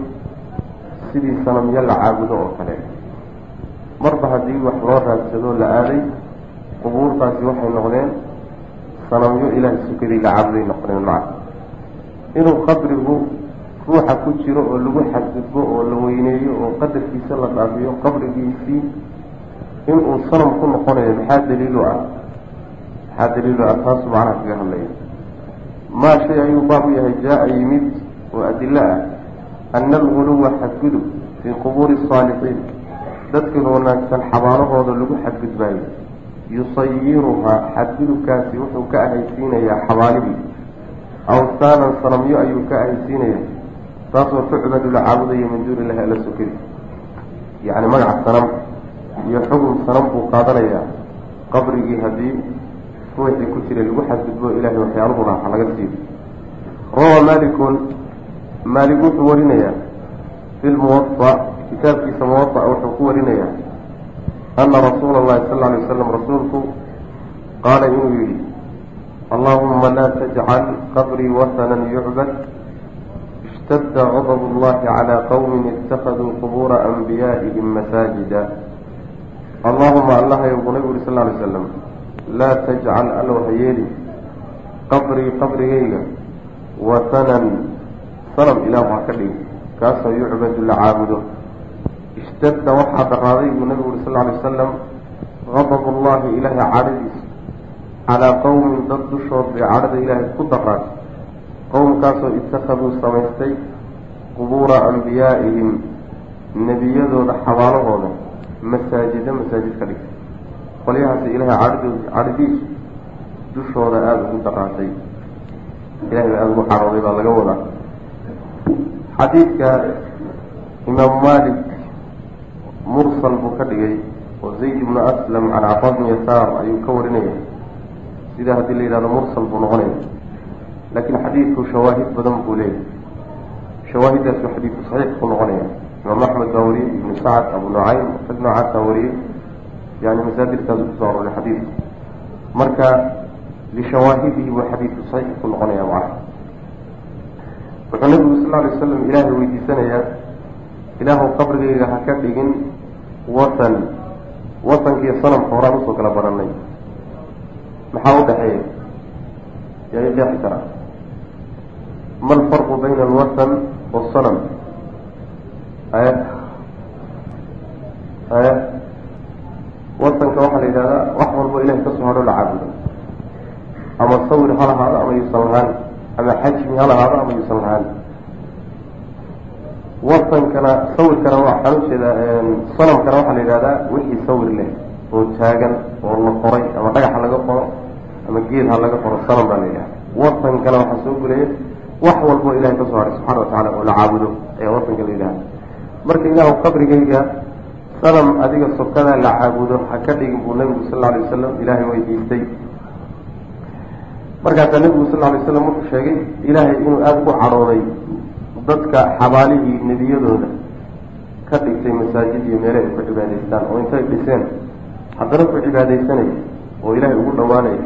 sidii sanamyo la caabudo oo kale. Marba haddii wax loo raadsado la aaday qubuurtaasi waxay noqdeen sanamyo ilaah sukadii la caabuday noqdeen macna. Inuu qabrigu ruuxa ku jiro oo lagu xadgudbo oo la weyneeyo oo qadarkiisa la dhaafiyo qabrigiisii inuu sanam ku noqonayo maxaa daliilu ah? Maxaa daliilu ah? Taasu macnaha kaga hadlaya. Maa shay ayuu baab u yahay jaa-a yimid oo adilo ah. Ana alguluwa xadgudub fii qubuuri saalixiin. Dadkan wanaagsan xabaalahooda lagu xadgudbaayo. Yusayiruhaa xadgudubkaasi wuxuu ka ahaysiinayaa xabaalihii awsaanan sanamyo ayuu ka ahaysiinayaa taasoo tucbadu la caabudayo min duuni illahi alla sokadi yacni magaca sanam iyo xukun sanam buu qaadanayaa qabrigii haddii ruuxii ku jiray lagu xadgudbo ilahay waxyaaluhu raaxa laga siiyo rawaa maalikun maalik wuxuu warinayaa fi lmuwaa kitaabkiisa muwaa wuxuu ku warinayaa ana rasuula allahi sal alay waslam rasuulku qaala inuu yidhi allahuma laa tajcal qabrii wasanan yucbad ishtadda gadab اllahi calى qowmin itakaduu qubuura anbiyaa'ihim masaajida allahuma allahayow bu nabigu uri sal lay slam laa tajcal allow ha yeeli qabrii qabrigayga wasanan sanam ilaahu ha ka dhigi kaasoo yucbadu la caabudo ishtadda waxaa daraaday buu nabigu uri sal ly wasalam gadab ullahi ilaahay cadhadiisa calaa qowmin dad dushood bay ilaahay ku daraan qowmkaasoo ittakhaduu samaystay qubuura ambiyaa'ihim nebiyadooda xabaalahooda masaajida masaajid ka dhigtay. Qolyahaasi ilaahay cadhadood cadhadiisu dushooda aada ugu daraatay ilahay baa aada ugu cadhooday baa laga wadaa. Xadiidka imaamu malik mursal buu ka dhigay oo zayd ibnu aslam can cafaa bni yasaar ayuu ka warinaya sida haddii la yidhahdo mursal buu noqonaya لكن حديثه شواهد بدم قليل شواهد في حديث صحيح قل غنيا إمام أحمد دوري بن سعد أبو نعيم ابن عاد دوري يعني مزاد التزور لحديثه مركة لشواهده وحديث صحيح قل غنيا معه فقال صلى الله عليه وسلم إله ويدي سنة. إله قبر لي لها كبهن وطن. وطن كي صنم فورا نصوك لبرا النيل محاوضة حيث يا إلهي ترى ma alfarqu bayna alwatan wasanam aya aya watanka waxaa la yidhahdaa wax walbo ilahay ka soo hadho la caabudo ama sawir ha lahaado ama yuusan lahaan ama xajmi ha lahaado ama yuusan lahaan watankana sawirkana waxaan u jeedaa sanamkana waxaa la yidhahdaa wixii sawir leh oo taagan oo la qoray ama dhagax ha laga qoro ama geed ha laga qoro sanam baa la yidhahda watankana waxaa soo gulaya wax walbo ilahay ka soo haray subxana watacala oo la caabudo ayaa watanka la yidhahda marka ilaahu qabrigayga sanam adiga sokada la caabudo ha ka dhigin buu nabigu sal alay wasalam ilaahay weydiistay. Markaasaa nabigu sal alay slam wuxuu sheegay ilaahay inuu aada ku cadhooday dadka xabaalihii nebiyadooda ka dhigtay masaajid iyo meele ay ku cibaadaystaan oo intay dhiseen. Haddana ku cibaadaysanaya oo ilaahay ugu dhawaanaya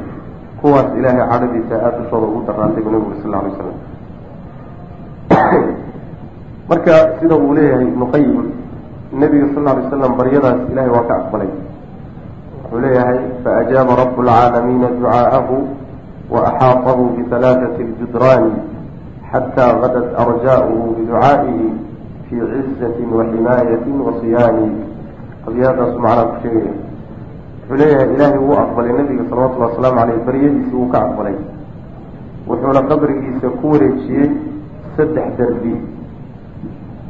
kuwaas ilaahay cadhadiisa aada dushooda ugu daraantay buu nabigu sal alay slam marka sida uu leeyahay ibnu qayim nebiga sal alay slam baryadaas ilahay waa ka aqbalay. Wuxuu leeyahay faajaaba rabu lcaalamiina ducaaءahu waaxaatahu bihalaaثati ljudraani xataa gadat arjaa'uhu biducaa'ihi fii cizati waximaayati wasiyaani abyaadaasuu macnaa ku sheegaya. Wuxuu leeyahay ilaahay wuu aqbalay nebiga salawatullah wasalaamu aleyh baryadiisii wuu ka aqbalay. Wuxuuna qabrigiisa ku wareejiyey saddex derbi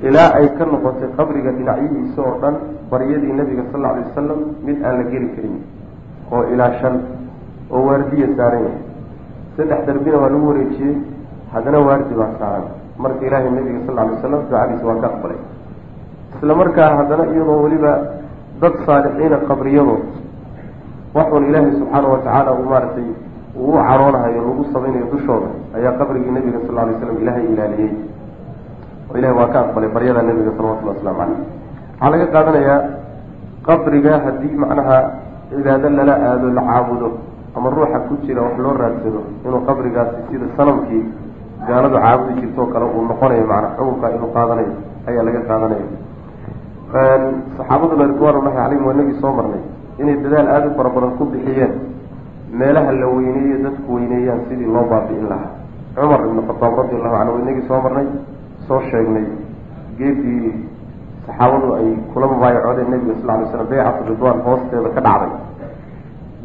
ilaa ay ka noqotay qabriga dhinacyihiisa oo dhan baryadii nabiga sal lla alay wasalam mid aan la geli karin oo ilaa shan oo waardiya saaran yahay. Saddex darbina waa lagu wareejiyey haddana waardi baa saaran. Marka ilaahay nabiga sal alay waslam ducadiisa waa ka aqbalay isla markaa haddana iyadoo weliba dad saalixiina qabriyadood waxun ilaahay subxaana watacaala uu maaragtay uu u caroonahayo lagu samaynayo dushooda ayaa qabrigii nabiga sal alay slam ilaahay ilaaliyey. Oo ilahay waa ka aqbalay baryada nabiga salawatullhi waslamu caleyh waxaa laga qaadanayaa qabriga haddii macnaha cibaado lala aado la caabudo ama ruuxa ku jira wax loo raadsado inuu qabrigaasi sida sanamkii gaaladu caabudi jirtoo kale uu noqonayo macnaa xukunka inuu qaadanayo ayaa laga qaadanaya saxaabaduna ridwaanullahi calayhim waa inagii soo marnay. Inay dadaal aada u fara badan ku bixiyeen meelaha la weyneeyo dadku weyneeyaan sidii loo baabi'in lahaa. Cumar ibnu khataab radi allahu canhu inagii soo marnay soo sheegnay geedii saxaabadu ay kula mubaayacoodeen nebiga sal ly slam baycatu ridwaan hoosteeda ka dhacday.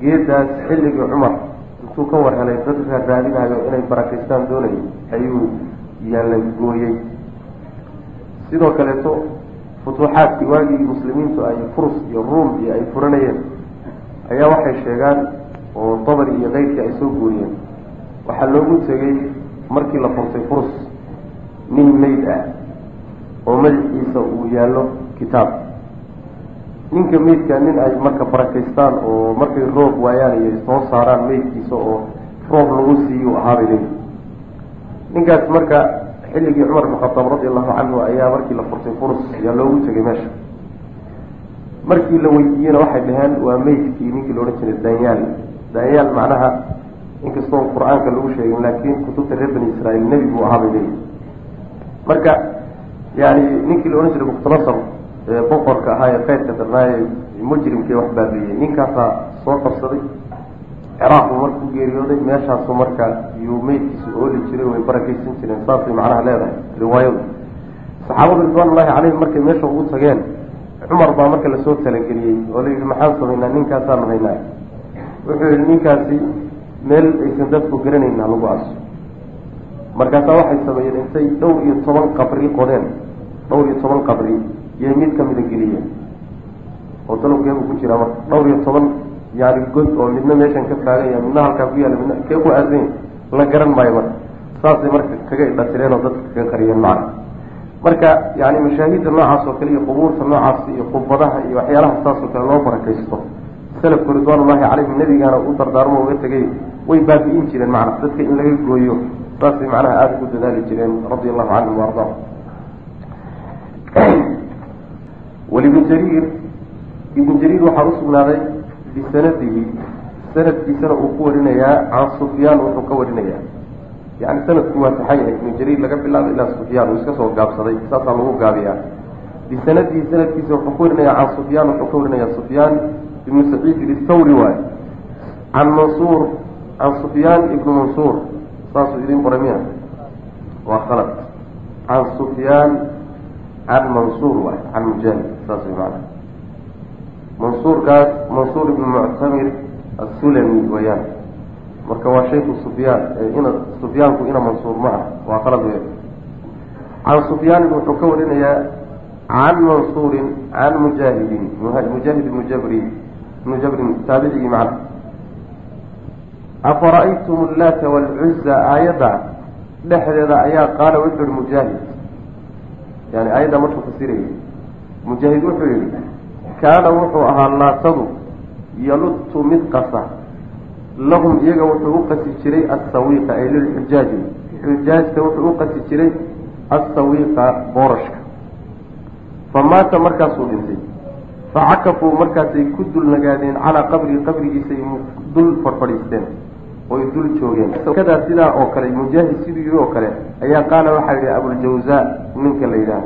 Geedaas xilligii cumar intuu ka war helay dad raaraadinayo inay barakaystaan doonayay ayuu yaalla gooyey sidoo kaleeto futuuxaadkii waagii muslimiintu ay furus iyo ruum iyo ay furanayeen ayaa waxay sheegaan oo dabari iyo keyrkii ay soo guuriyeen waxaa loogu tegey markii la furtay furus nin meyd ah oo madaxiisa uu yaallo kitaab. Ninka meydka nin ay marka barakaystaan oo markay roob waayaan iyo soo saaraan meydkiisa oo roob lagu siiyu ahaabay leeyihi ninkaas marka xilligii cumar bin khataab radi allahu canhu ayaa markii la furtay furus ayaa loogu tegay meesha. Markii la weydiiyena waxay dhaheen waa meydkii ninkii la odhan jiray danyaal danyaal macnaha inkastoo qur'aanka lagu sheegin laakiin kutubta reer bani israail nebi buu ahaabay leeyihi marka yani ninkii la odhan jiray mukhtanasar boqorka ahaa ee keyrka darnaaye mujrimkii wax baabiiyey ninkaasaa soo qabsaday ciraaq buu markuu geeriyooday meeshaasu marka yuu meydkiisu ooli jiray way barakaysan jireen saasay macnaha leedahay riwaayadu. Saxaabadu ridwaanullahi calayhim markay meesha ugu tageen cumar baa marka la soo talageliyey oo layidhi maxaan samaynaa ninkaasaan haynaa wuxuu yihi ninkaasi meel aysan dadku garanayna lagu aso markaasaa waxay sameeyeen intay dhowr iyo toban qabri qodeen dhowr iyo toban qabri yay mid kamida geliyeen. Oo dalowkeebu ku jiraa marka dhowr iyo toban yani god oo midna meeshan ka taaganya midna halkaa ku yaalla midna kee ku aasanya la garan maayo marka saasay marka kaga idhatireen oo dadka kaga qariyeen macna marka yani mashaahidda noocaas oo kale iyo qubuurta noocaas iyo khubadaha iyo waxyaalaha saas oo kale loo barakaysto salafku ridwaanullahi calayhim nebigaana u dardaarmo uga tegay way baabi'in jireen macna dadka in laga gooyo saasay macnaha aada ugu dadaali jireen radia allahu canhum waarda [clears throat] walibn jariir ibn jariir waxaa usugnaaday bisanadihi sanadkiisana uu ku warinayaa can sufyaan wuxuu ka warinayaa. Yani sanadku waa taxaya ibnu jariir laga bilaabo ilaa sufyaan uu iska soo gaabsaday saasaa lagu gaabiyaa. Bisanadihi sanadkiisa wuxuu ka warinayaa can sufyaan wuxuu ka warinayaa sufyaan ibnu saciid ithawri waay. Can mansuur can sufyaan ibnu mansuur. Saasuu idin qoray miya. Waa khalad. Can sufyaan can mansuur waay can mujaahid saas way macana mansuurkaas mansuur ibnu muctamir asulami wayaan marka waa shayku sufyaan ina sufyaanku ina mansuur ma ah waa qalad wey can sufyaanin wuxuu ka warinayaa can mansuurin can mujaahidin mujaahid ibnu jabri ibnu jabrin taabicigii macna afara-aytum allaata waalcuza aayadda dhexdeeda ayaa qaala wuxuu yihi mujaahid yani aayadda markuu fasirayay mujaahid wuxuu yihi kaana wuxuu ahaa laatadu yaludtu mid qasa lahum iyaga wuxuu u qasi jiray assawiiqa ay lilxujaaji xujaajta wuxuu u qasi jiray assawiiqa boorashka fa maata markaasuu dhintay facakafuu markaasay ku dul nagaadeen calaa qabrii qabrigiisay dul fadhfadhiisteen oy dul joogeen sidaa oo kale mujaahid siduu yihi oo kale ayaa qaala waxaa yidhi abuljawza ninka la yidhaah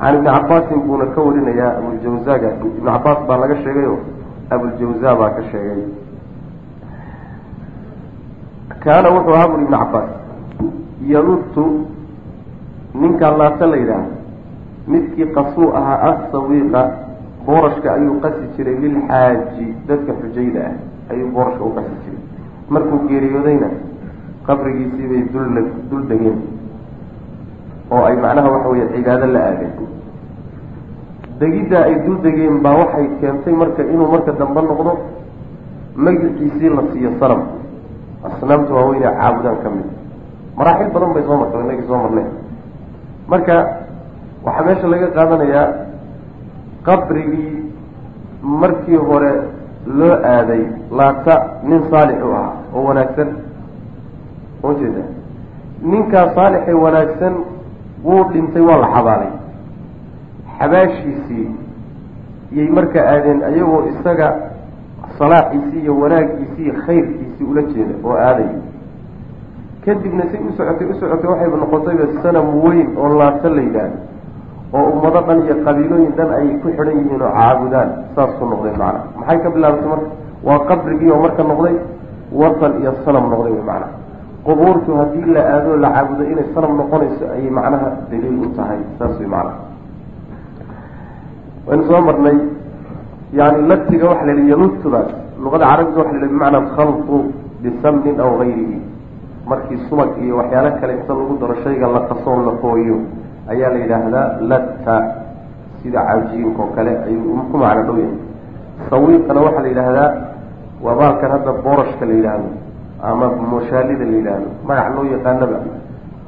can ibni cabaasin buuna ka warinayaa abuljawzagaas ibni cabaas baa laga sheegayo abuljawza baa ka sheegay kaana wuxuu ahaa buri ibni cabaas yaludtu ninkaa laata la yidhaah midkii qasuu ahaa asawiiqa boorashka ayuu qasi jiray lilxaaji dadka xujayda ah ayuu boorashka u qasi jiray. Markuu geeriyoodayna qabrigiisii bay dul dul degeen oo ay macnaha waxa weeye cibaado la aadeen. Degiddaa ay dul degeen baa waxay keentay marka inuu marka dambe noqdo magiciisii la siiyo sanam asnaamta waaweyne caabudaan ka mid. Maraaxil badan bay soo martay inagii soo marnay. Marka waxaa meesha laga qaadanayaa qabrigii markii hore loo aaday laata nin saalix u ahaa oo wanaagsan. Ujeeda ninkaa saalixee wanaagsan wuu dhintay waa la xabaalay. Xabaashiisii yay marka aadeen ayagoo isaga salaaxiisii iyo wanaagiisii khayrkiisii ula jeeda oo aaday. Kadibna say u socotay u socotay waxayba noqotayba sanam weyn oo laata la yidhaahdo oo ummado dhan iyo qabiilooyin dhan ay ku xidhan yihiin oo caabudaan saasuu noqday macna. Maxay ka bilaabatay marka? Waa qabrigii oo marka noqday watan iyo sanam noqday wy macnaha qubuurtu haddii la aadoo la caabudo inay sanam noqonayso ayay macnaha daliil u tahay saas way macnaha waynu soo marnay yani latiga waxa la yihi yaludtudaas luqada carabiga waxa la yihi bimacna alkhalqu bisamnin aw gayrihi markii subag iyo waxyaalo kale inta lagu daro shayga la qasoo la hooyo ayaa la yidhaahdaa latta sida cajiinka oo kale ayuu ku macno dhow yahay. Sawiiqana waxaa la yidhaahdaa waa baalkan hadda boorashka la yidhaahdo ama moshaalida la yidhaahdo magac loo yaqaanaba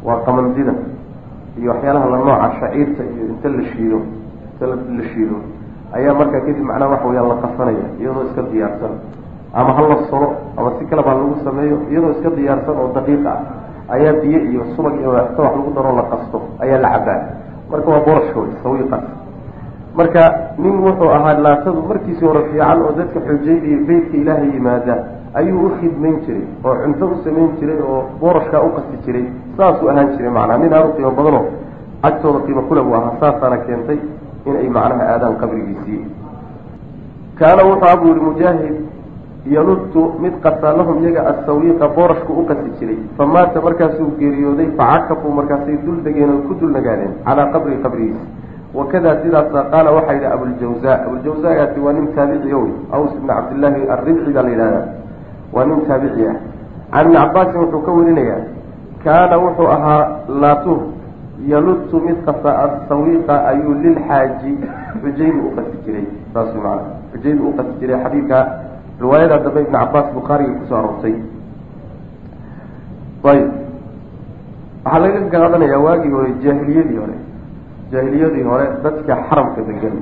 waa qamandida iyo waxyaalaha la nooca shaciirta iyo inta la shiido inta la shiido ayaa markaa kadib macnaha waxa weyaan la qasanaya iyadoo iska diyaarsan. Ama ha la solo ama si kale baa lagu sameeyo iyadoo iska diyaarsan oo daqiiq ah ayaa biyo iyo subag iyo waxta wax lagu daroo la qasto. Ayaa la cabaa. Marka waa boorashka wey sawiiqaas marka nin wuxuu ahaa laatadu markiisii hore fiican oo dadka xujayda iyo beytka ilaahay yimaada ayuu u khidmayn jiray oo cunto u samayn jiray oo boorashkaa u qasi jiray. Saasuu ahaan jiray macnaa. Nin aada u qiimo badanoo agtooda qiimo kule buu ahaa. Saasaana keentay in ay macnaha aadaan qabrigiisii. Kaana wuxuu abu yihi mujaahid yaludtu mid qasaa lahum iyaga assawiiqa boorashku u qasi jiray. Fa maata markaasuu geeriyooday facakafuu markaasay dul degeen oo ku dul nagaadeen calaa qabri qabrigiisa wakada sidaasa qaala waxaa yidhi abuljawza abuljawzagaasi waa nin taabici wey aws ibni cabdillaahi arribci baa la yidhahdaa waa nin taabici ah. Can ibni cabaasin wuxuu ka warinayaa kaana wuxuu ahaa laatuh yaludtu mid qasa asawiiqa ayuu lilxaaji xujaydi u qasi jiray. Saas maana xujaydi u qasi jiray xadiidka riwaayada dambe ibn cabaas bukhaarigay ku soo aroortay. Ayb waxaa laga qaadanayaa waagii hore jaahiliyadii hore. Jaahiliyadii hore dadka xaramka degan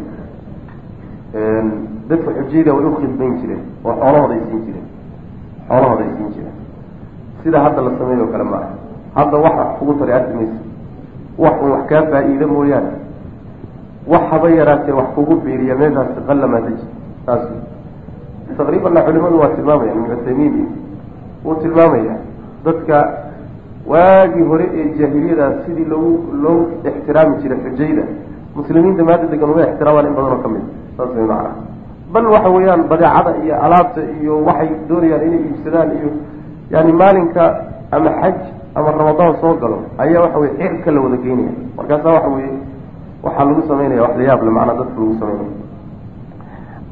dadka xujayda way u khidmayn jireen oo xoolahooday siin jireen. Xoolahooday siin jireen. Sida hadda la sameeyo kale ma aha. Hadda wax kugu tari arki maysa. Wax un wax kaa faa-iida mooyaane. Wax haba yaraatee wax kugu biiriya meeshaasi qallamaa daji saas taqriibanna culimadu waa tilmaamaya ibnu cuthaymiin wuu tilmaamaya. Dadka waagii hore ee jaahiliyadaas sidii loogu loo ixtiraami jiray xujayda muslimiinta maada degan uma ixtiraamaan in badanoo ka mid saas way macana bal waxa weeyaan badeecada iyo alaabta iyo waxay doonayaan inay iibsadaan iyo yani maalinka ama xaj ama ramadaan soo galo ayaa waxa weye cirka la wada geynaya markaasaa waxa weye waxaa lagu samaynaya wax la yaab le macnaa dadka lagu samaynaya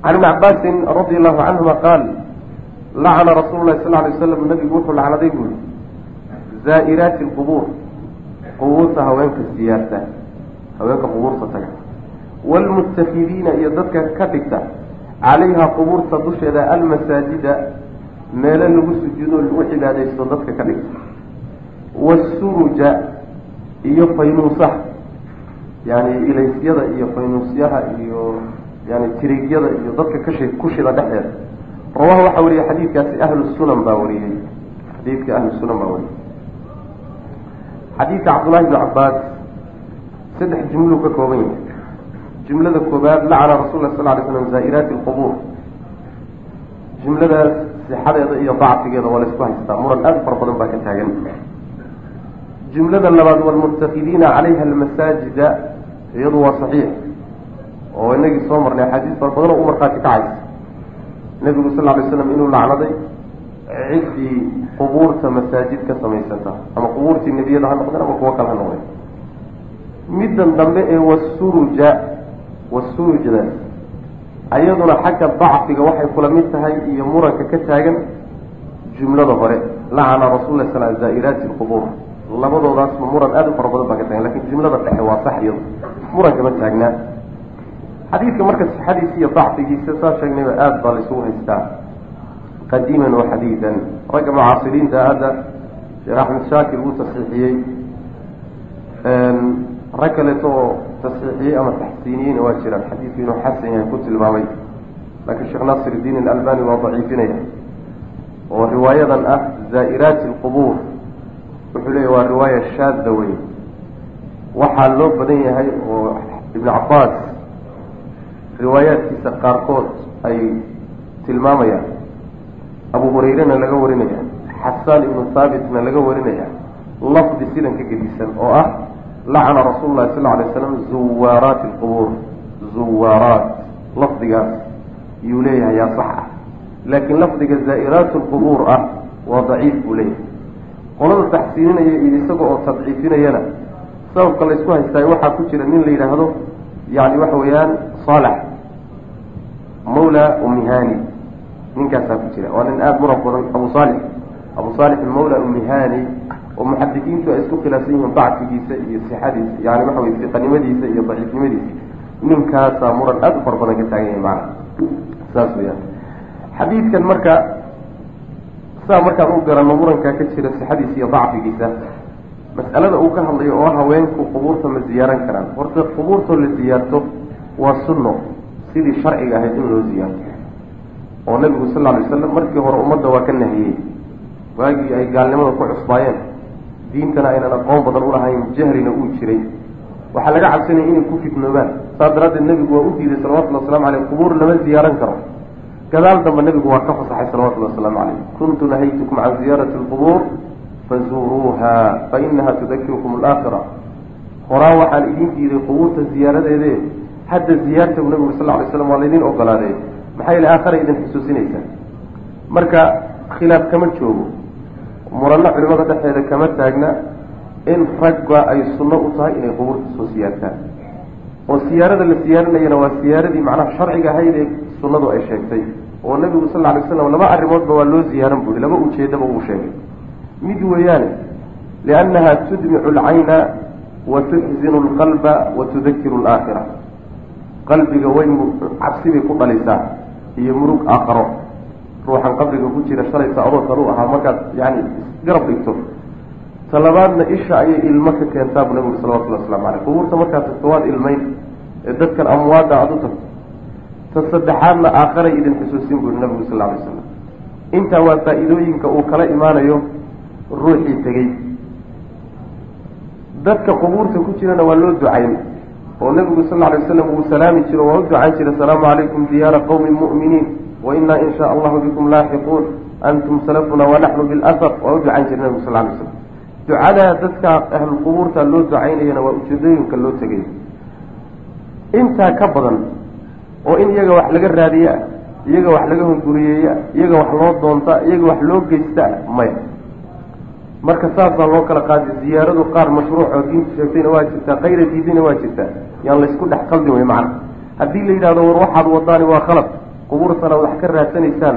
can ibni cabaasin radi allahu canhuma qaal lacana rasuulu lahi sal lay waslam nabigu wuxuu lacnaday buuri zaa'iraati lqubuur qubuurta haweenka siyaarta haweenka qubuurta taga waalmuttakidiina iyo dadka ka dhigta calayha qubuurta dusheeda almasaajida meelo lagu sujuudo lagu cibaadaysto dadka ka dhigta wasuruja iyo faynuusaha yani ilaysyada iyo faynuusyaha iyo yani tirigyada iyo dadka kashi kushida dhexdeeda rawaha waxaa wariyey xadiidkaasi ahlu sunan baa wariyey xadiidka ahlu sunan baa wariyey xadiidka cabdullahi bni cabaas saddex jumluu ka kooban yahay. Jumlada koobaad lacana rasul lah sal lay slam zaa'iraati lqubuur jumladaas sixadeeda iyo dacfigeeda waa laysku haystaa. Muran aada fara badan baa ka taagan. Jumlada labaad walmutakidiina calayha almasaajida iyadu waa saxiix oo inagii soo marnay axaadiis fara badan oo u markhaati kacaysa nebigu sal lay slam inuu lacnaday ciddii qubuurta masaajid ka samaysata ama qubuurtii nebiyada ha noqdeen ama kuwo kale ha noqdeen. Middan dambe ee wasuruja wasurujdaas ayaduna xagga dacfiga waxay kula mid tahay iyo muranka ka taagan jumlada hore lacana rasul lah sal zaa'iraati lqubuur labadoodaasma muran aada u fara badan baa ka taagan laakiin jumlada dhexe waa sax iyado muranka ma taagnaa xadiidka marka sixadiisa iyo dacfigiisa saa sheegnayba aada baa laysugu haystaa qadiiman wa xadiidan ragga mucaasiriinta hadda sheekh axmed shaakir wuu tasxiixiyey. Rag kaleeto oo tasxiixiyey ama taxsiiniyeyna waa jiraan. Xadiidku inuu xasan yahay ku tilmaamay. Laakiin sheekh naasir iddiin alalbani waa daciifinaya oo riwaayadan ah zaa'iraati alqubuur. Wuxuu leeyahy waa riwaaya shaadda wey waxaa loo badan yahay oo ibnu cabaas riwaayaadkiisa qaarkood ay tilmaamayaan. Abu hurayrena laga warinaya xasaan ibnu haabitna laga warinaya lafdi sidan ka gedisan oo ah lacana rasuulu lahi sal alay slam zuwaaraati alqubuur. Zuwaaraat lafdigaas yuu leeyahay yaa sax ah. Laakiin lafdiga zaa'iraat alqubuur ah waa daciif buu leeyahay. Qolada taxsiininaya iyo isaga oo tadciifinayana sababka laysku haystaayo waxaa ku jira nin la yidhaahdo yani waxa weeyaan saalax mawla umihani ninkaasaa ku jira. Waa nin aada muran badan abu saalix. Abu saalix mawla umihani oo muxadidiintu ay isku khilaafsan yihiin dacfigiisa iyo sixadiisa yani waxa weye siqanimadiisa iyo daciifnimadiisa. Ninkaasaa muran aada u fara badan ka taagan yahay macana saas weyaan xadiidkan marka saa markaan u garanno murankaa ka jira sixadiisa iyo dacfigiisa mas'alada uu ka hadlayo oo haweenku qubuurta ma ziyaaran karaan. Horta qubuurtoo la ziyaarto waa sunno sidii sharciga ahayd in loo ziyaarto oo nabigu sal alay slam markii hore ummadda waa ka nahiyey. Waagii ay gaalnimada ku cusbaayeen. Diintana aynan aqoon badan ulahayn jahrina uu jiray. Waxaa laga cabsanaya inay ku fitnoobaan. Saas daraaddeed nebigu waa u diiday salawatullhi waslamu aleyh qubuur lama ziyaaran karo. Gadaal damba nebigu waa ka fasaxay salawatullhi wasalaamu caleyh kuntu nahaytukum can ziyaarati alqubuur fazuuruuha fainaha tudakirukum alaakhira. Horaa waxaan idin diiday qubuurta ziyaaradeede hadda ziyaarta bu nabigu sal ly slam waa laydin ogolaadee maxaa yili aakhara idin xusuusinaysaa marka khilaaf kama joogo. Muranno culimada dhexeeda kama taagna in ragga ay sunno u tahay inay qubuurta soo siyaartaan oo siyaarada la siyaarinayana waa siyaaradii macnaha sharciga ahayd ee sunnadu ay sheegtay. Oo nabigu sal alay slam laba arrimoodba waa loo ziyaaran buuhi laba ujeedaba uu sheegay. Mid weeyaane liannaha tudmicu alcayna wa tuxzinu alqalba wa tudakiru alaakhira qalbiga way cabsi bay ku dhalisaa iyo murug aakharo ruuxan qabriga ku jira shalaysa adoorkan u ahaa markaad yani garab dhigto. Talabaadna isha ayay ilmo ka keentaa buu nabigu salawatulli waslamu caleyh qubuurta markaad tagto waad ilmayn ee dadkan amwaadda aada u tagto ta saddexaadna aakharay idin xusuusin buuri nabigu sal alay slam intaa waa faa-iidooyinka uu kala imaanayo ruuxii tegey. Dadka qubuurta ku jirana waa loo ducayn oo nabigu sal alay waslam wuu salaami jiro waa u ducayn jiray asalaamu calaykum diyaara qowmi mu'miniin wa inaa in shaa allahu bikum laaxiquun antum salafuna wanaxnu bilasar waa u ducayn jiray nabigu sal lay slam ducadaa dadka ahlulqubuurta loo ducaynayana waa ujeedooyinka loo tegay. Intaa ka badan oo in iyaga wax laga raadiya iyaga wax laga hunguriyeeya iyaga wax loo doonta iyaga wax loo geysta maya marka saasaa loo kala qaadi ziyaaradu qaar mashruuc oo diintu sheegtayna waa jirtaa kayra diidayna waa jirtaa yaan laysku dhex qaldin wey macna. Haddii la yidhahdo war waxaad wadaani waa khalad qubuurtana wax ka raadsanaysaan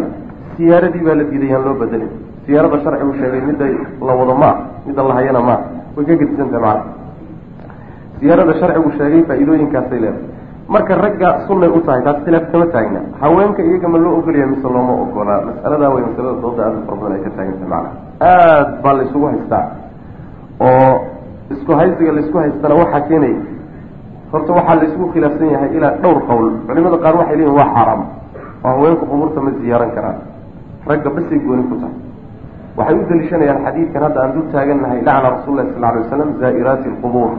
siyaaradii baa la diiday yaan loo bedelin siyaarada sharcigu sheegay midda la wado ma ah midda la hayana maa way ka gedisantahay macna. Siyaarada sharcigu sheegay faa-iidooyinkaasay leedahay. Marka ragga sunnay u tahay taas khilaaf kama taagna. Haweenka iyaga ma loo ogolaya mise looma ogolaa masaladaa way masalada dooda aada fara badan ay ka taagantahay macna. Aada baa la isugu haystaa. Oo isku haysiga la isku haystana waxaa keenaya horta waxaa la isugu khilaafsan yahay ilaa dhowr qowl. Culimada qaar waxay leeyihiin waa xaaraam oo haweenku qubuurta ma ziyaaran karaan. Ragga basay gooni ku tahay. Waxay u daliishanayaan xadiidkan hadda aan dul taagannahay lacna rasul lahi sal alay waslam zaa'iraati alqubuur.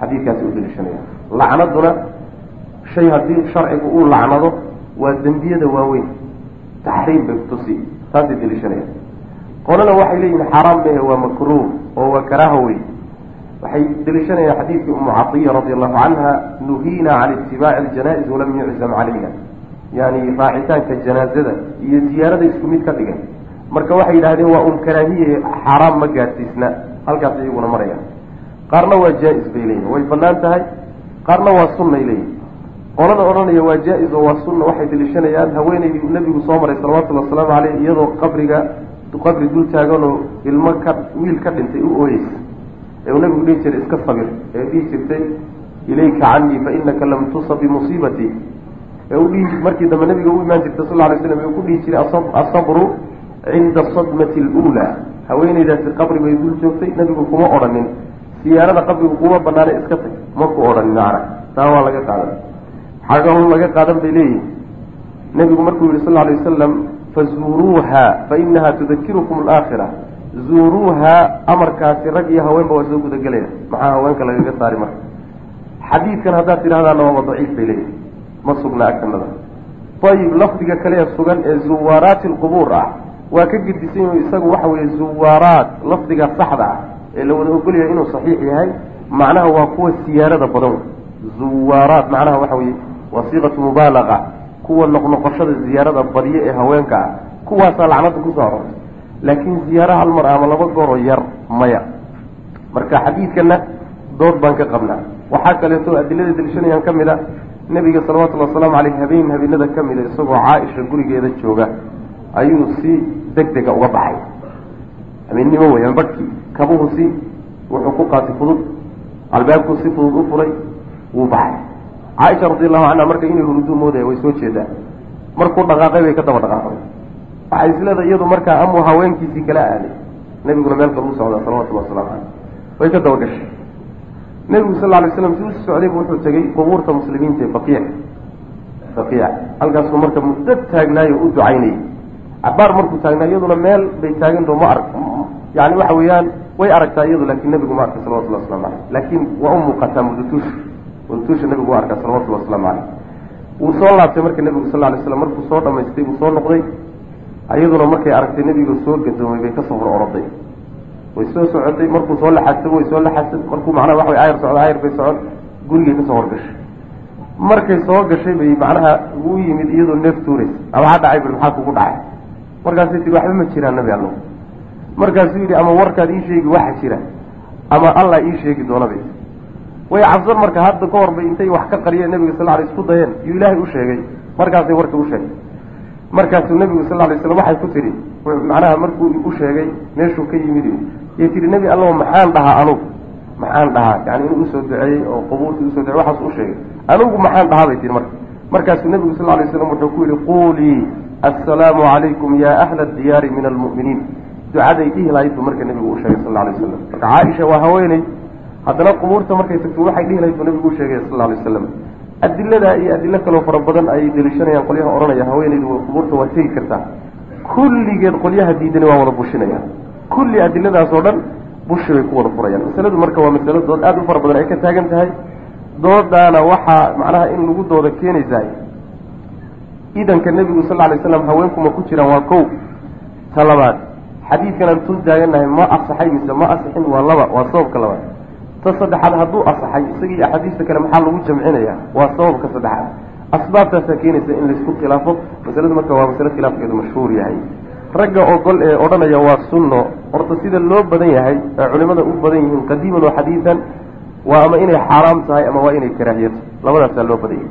Xadiidkaasay u daliishanayaan. Lacnaduna shay haddii sharcigu uu lacnado waa dembiyada waaweyn. Taxriim bay kutusi taasay daliishanayaan. Qolana waxay leeyihiin xaaraam mehe waa makruuh oo waa karaaha wey waxay daliishanayaan xadiidkii umu catiya radi allahu canha nuhiina can itibaaci aljanaa-is walam yuczam calayha. Yani raacitaanka janaazada iyo ziyaarada isku mid ka dhigan. Marka waxay yidhahdeen waa un karaahiye xaaraam ma gaadhsiisna halkaas iyaguna marayaan. Qaarna waa jaa-is bay leeyihiin way bannaan tahay. Qaarna waa sunnay leeyihiin qolada odhanaya waa jaa-is oo waa sunna. Waxay daliishanayaan haweeneydii nebigu soo maray salawatullhi wasalaamu caleyh iyadoo qabriga qabri dul taaganoo ilmo ka wiil ka dhintay u ooyeysa ee uu nabigu dhihi jiray iska sabir ee dhihi jirtay ilayka canii fa inaka lam tusab bimusiibatii ee u dhihi markii dambe nabiga u imaan jirtay sal alay slam ee ku dhihi jiray asabru cinda sadmati aluulaa haweeneydaasi qabri bay dul joogtay nabigu kuma odhanin. Siyaarada qabrigu kuma banaana iska tag maku odhanin macna taa waa laga qaadan. Kaloo laga qaadan bay leeyihiin nabigu markuu yihi sal alay wasalam fazuuruuha fainaha tudakirukum alaakhira zuuruuha amarkaasi rag iyo haweenba waa soo gudagelaya. Maxaa haweenka lagaga saari marka? Xadiidkan haddaad tidhahdaana waaba daciif bay leeyihiin ma sugna agtanada ayib lafdiga kale ee sugan ee zuwaaraati alqubuur ah waa ka gedisan yahu isagu waxa weeye zuwaaraat lafdiga saxda ah ee la wada ogolyahay inuu saxiix yahay. Macnaha waa kuwa siyaarada badan. Zuwaaraat macnaha waxa weye waa siiqatu mubaalaqa kuwa noqnoqoshada ziyaarada badyo ee haweenka ah kuwaasaa lacnada ku soo arortay laakiin ziyaaro hal mar ama laba gooroo yar maya. Marka xadiidkana dood baan ka qabnaa. Waxaa kaleeto adilada daliishanayaan ka mid a nebiga salawatullhi wasalaamu caleyh habeen habeenada ka mida isagoo caaisha gurigeeda jooga. Ayuu si deg dega uga baxay. Habeennimo weeyaan badhkii kabuhu si wuxuu ku qaatay fudud. Albaabkuu si fudud u furay. Wuu baxay. Caaisha radi allahu canha marka inay huruduu moodaya way soo jeedaa markuu dhaqaaqay bay ka daba dhaqaaqday waxay isleedahay iyadu markaa amuu haweenkiisii kala aaday nebiguna meel kale u socdaa salawatullahi waslamu caleyh way ka daba gashay. Nebigu sal lla lay slam si u socdaybu wuxuu tegey qubuurta muslimiinta ee baqiic baqiic halkaasuu marka muddo taagnaayo u ducaynayay. Cabaar markuu taagnaa iyaduna meel bay taagantao ma arag yani waxa weeyaan way aragtaa iyadu laakiin nebigu ma arkay salawatullahi waslamu caleyh laakiin waa u muuqataa mudutuusha mudutuusha nebigu waa arkaa salawatullahi waslamu caleyh wuu soo laabtay marka nebigu sal lla lay slam markuu soo dhamaystay buu soo noqday iyaduna markay aragtay nebiga soo gadoomay bay ka soo hor oroday way soo socotay markuu soo laxadsay way soo laxadsay markuu macnaha waxa way ayar socda ayar bay socon gurigay ka soo horgashay markay soo gashay bay macnaha uu yimid iyadoo neef tuuraysa. Ama waxaa dhacay bal maxaa kugu dhacay? Markaasay tii waxba ma jiraan nabi allo markaasuu yidhi ama warkaad ii sheegi waxa jira. Ama allah ii sheegi doonabay way cabsan marka hadda ka hor bay intay wax ka qariyeen nabiga sal alay isku dayeen. Yuu ilaahay u sheegay. Markaasay warka u sheegay markaasuu nabigu sal alay slam waxay ku tidhi macnaha markuu u sheegay meeshuu ka yimid yay tihi nebi allow maxaan dhahaa anugu? Maxaan dhahaa yani inuu u soo duceeyey oo qubuurtii u soo ducey waxaas u sheegay. Anugu maxaan dhahaa bay tihi marka. Markaasuu nebigu sal alay slam wuxuu ku yihi quulii assalaamu calaykum ya ahla diyaari min almu'miniin. Ducaday dhihi lahayd buu marka nebigu u sheegay sal alay waslam marka caaisha waa haweeney haddana qubuurta markay tagto waxay dhihi lahayd buu nebigu u sheegay sal alay wasalam adilada iyo adilo kaloo fara badan ayay deliishanayaan qolyaha odhanaya haweeneydu qubuurta waa tegi kartaa kulligeed qolyaha diidani waa wada bushinayaan. Kulli adiladaas oo dhan bushi bay ku wada furayaan. Masaladu marka waa masalo dood aada u fara badan ay ka taagan tahay. Doodaana waxaa macnaha in lagu dooda keenaysaa idanka nebigu sal alay slam haweenkuma ku jiraan waa kow. Ta labaad xadiidkan aan tul taagannahay ma asaxay mise ma asixin waa laba waa sababka labaad ta saddexaad hadduu asaxay isagii axaadiista kale maxaa lagu jamcinaya? Waa sababka saddexaad. Asbaabtaasaa keenaysa in laysku khilaafo. Masaladu marka waa masalo khilaafkeedu mashhuur yahay. Ragga ogol ee odhanaya waa sunno. Horta sida loo badan yahay ee culimada u badan yihiin qadiiman wa xadiidan waa ama inay xaaraam tahay ama waa inay karaahiyato labadaasaa loo badan yahay.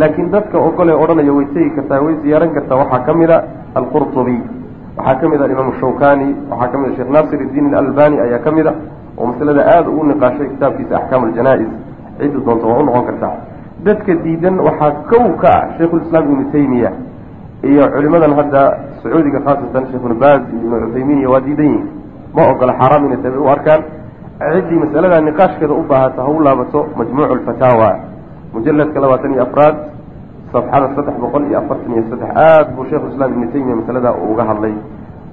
Laakiin dadka ogol ee odhanaya way tegi kartaa way ziyaaran kartaa. Waxaa ka mid a alqurtubi waxaa ka mid a imaamu shawkani waxaa ka mid a sheekh naasir iddiin alalbani ayaa ka mid a oo masalada aada ugu niqaashay kitaabkiisa axkaam aljanaa-is doonta waa u noqon kartaa dadka diidan waxaa kow ka ah shaykhulislaam ibnu taymiya iyo culimadan hadda sacuudiga khaasatan sheekh ibnu baaz waa diidan yihiin ma ogola xaaraam inay tabi u arkaan. Ciddii masalada niqaashkeeda u baahata ha u laabato majmuucu alfataawa mujaladka labaatan iyo afraad safxada saddex boqol iyo afartan iyo saddex aada buu sheikhulislaam ibnu taymiya masalada uga hadlay.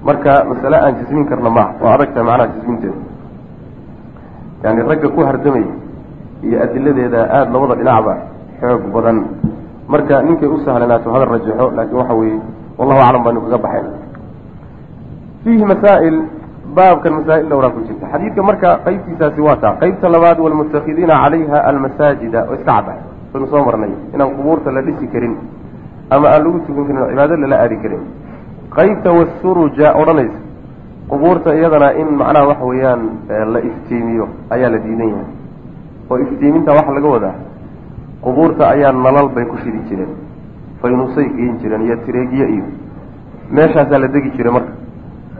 Marka masale aan jismin karna maaha waa adag tahay macnaha jisminteeda yani ragga ku hardamaya iyo adiladeeda aada labada dhinacba xoog badan. Marka ninkay u sahlanaato hadal rajaxo laakiin waxa weeye wallahu aclam baanu kaga baxayn fiihi masaa'il baabkan masaa'il dhowraa ku jirta. Xadiidka marka qeybtiisaasi waa taa qeybta labaad walmutakhidiina calayha almasaajida oo iska cadda baynu soo marnay inaan qubuurta la dhisi karin ama aan lagu tukan karin oo cibaado lala aadi karin. Qeybta wasuruja odhanaysa qubuurta iyadana in macnaha waxa weeyaan la iftiimiyo ayaa la diidan yahay. Oo iftiiminta waxa laga wadaa qubuurta ayaa nalal bay ku shidi jireen. Faynusay geen jireen iyo tireegyo iyo meeshaasaa la degi jiray marka.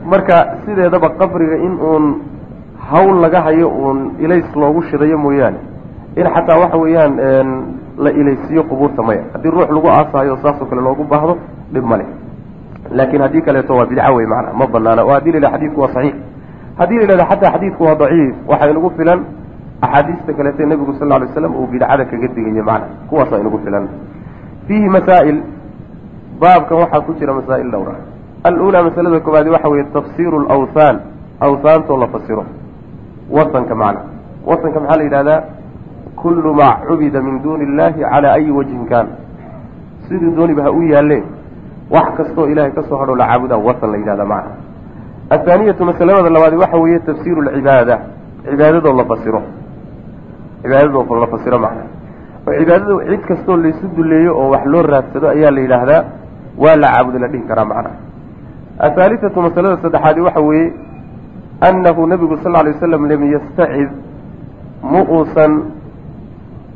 Marka sideedaba qabriga in uun hawl laga hayo uun ilays loogu shidayo mooyaane in xataa waxa weeyaan la ilaysiiyo qubuurta maya. Haddii ruux lagu aasaayo saasoo kale loogu baahdo dhib male laakiin haddii kaleeto waa bidca wey macana ma banaana. Oo haddii la yidhaha xadidku waa saxiix. Haddii la yidhahda xataa xadiidku waa daciif waxaa inagu filan axaadiista kaleete nebigu sal lla alay slam uu bidcada kaga digayo macna kuwaasaa inagu filan. Fiihi masaa'il baabkan waxaa ku jira masaa'il dhowra alulaa masalada koobaadi waxa weeye tafsiiru alawthaan awthaantoo la fasiro. Wasanka macna wasanka maxaa la yidhahdaa kullu maa cubida min duuni illahi calaa ayi wajhin kaan. Siduu dooniba ha u yaalle wax kastoo ilahay ka soo hadho la caabudaa wasan la yidhahda macna athaaniyatu masaladooda labaadi waxa weeye tafsiiru alcibaada. Cibaadadoo la fasiro. Cibaadadoo la fasiro macna oo cibaadada cid kastoo laysu duleeyo oo wax loo raadsado ayaa la yidhaahdaa waa la caabudo la dhihi karaa macna athaalithatu masalada saddexaadi waxa weeye annahu nabigu sal alay waslam lam yastacid ma uusan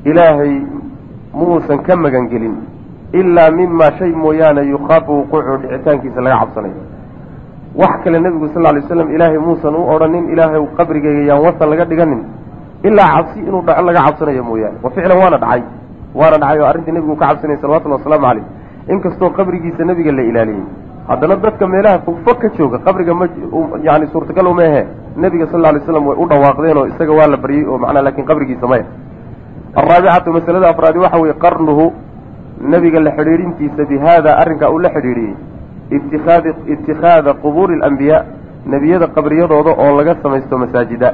ilaahay ma uusan ka magangelin ilaa mima shay mooyaane yukhaafu wuquucu dhicitaankiisa laga cabsanayo. Wax kale nebigu sal lay slam ilaahay muusan u odhanin ilaahay qabrigayga yaan wasan laga dhiganin ilaa cabsi inuu dhaco laga cabsanayo mooyaane. Wa ficlan waana dhacay. Waana dhacay oo arrintii nebigu ka cabsanayay salawatullhi wasalaamu caleyh inkastoo qabrigiisa nebiga la ilaaliyey. Haddana dadka meelaha fogfog ka jooga qabriga ma yani suurtagal uma ahe. Nebiga sal alay slam way u dhawaaqdeen oo isaga waa la baryey oo macnaa laakiin qabrigiisa maya alraabicatu masalada afraadi waxa weye qarnuhu nebiga la xidhiidhintiisa bi haada arrinkaa uu la xidhiidhiyey itikaadi itikhaada qubuuri alambiyaa nebiyada qabriyadooda oo laga samaysto masaajida.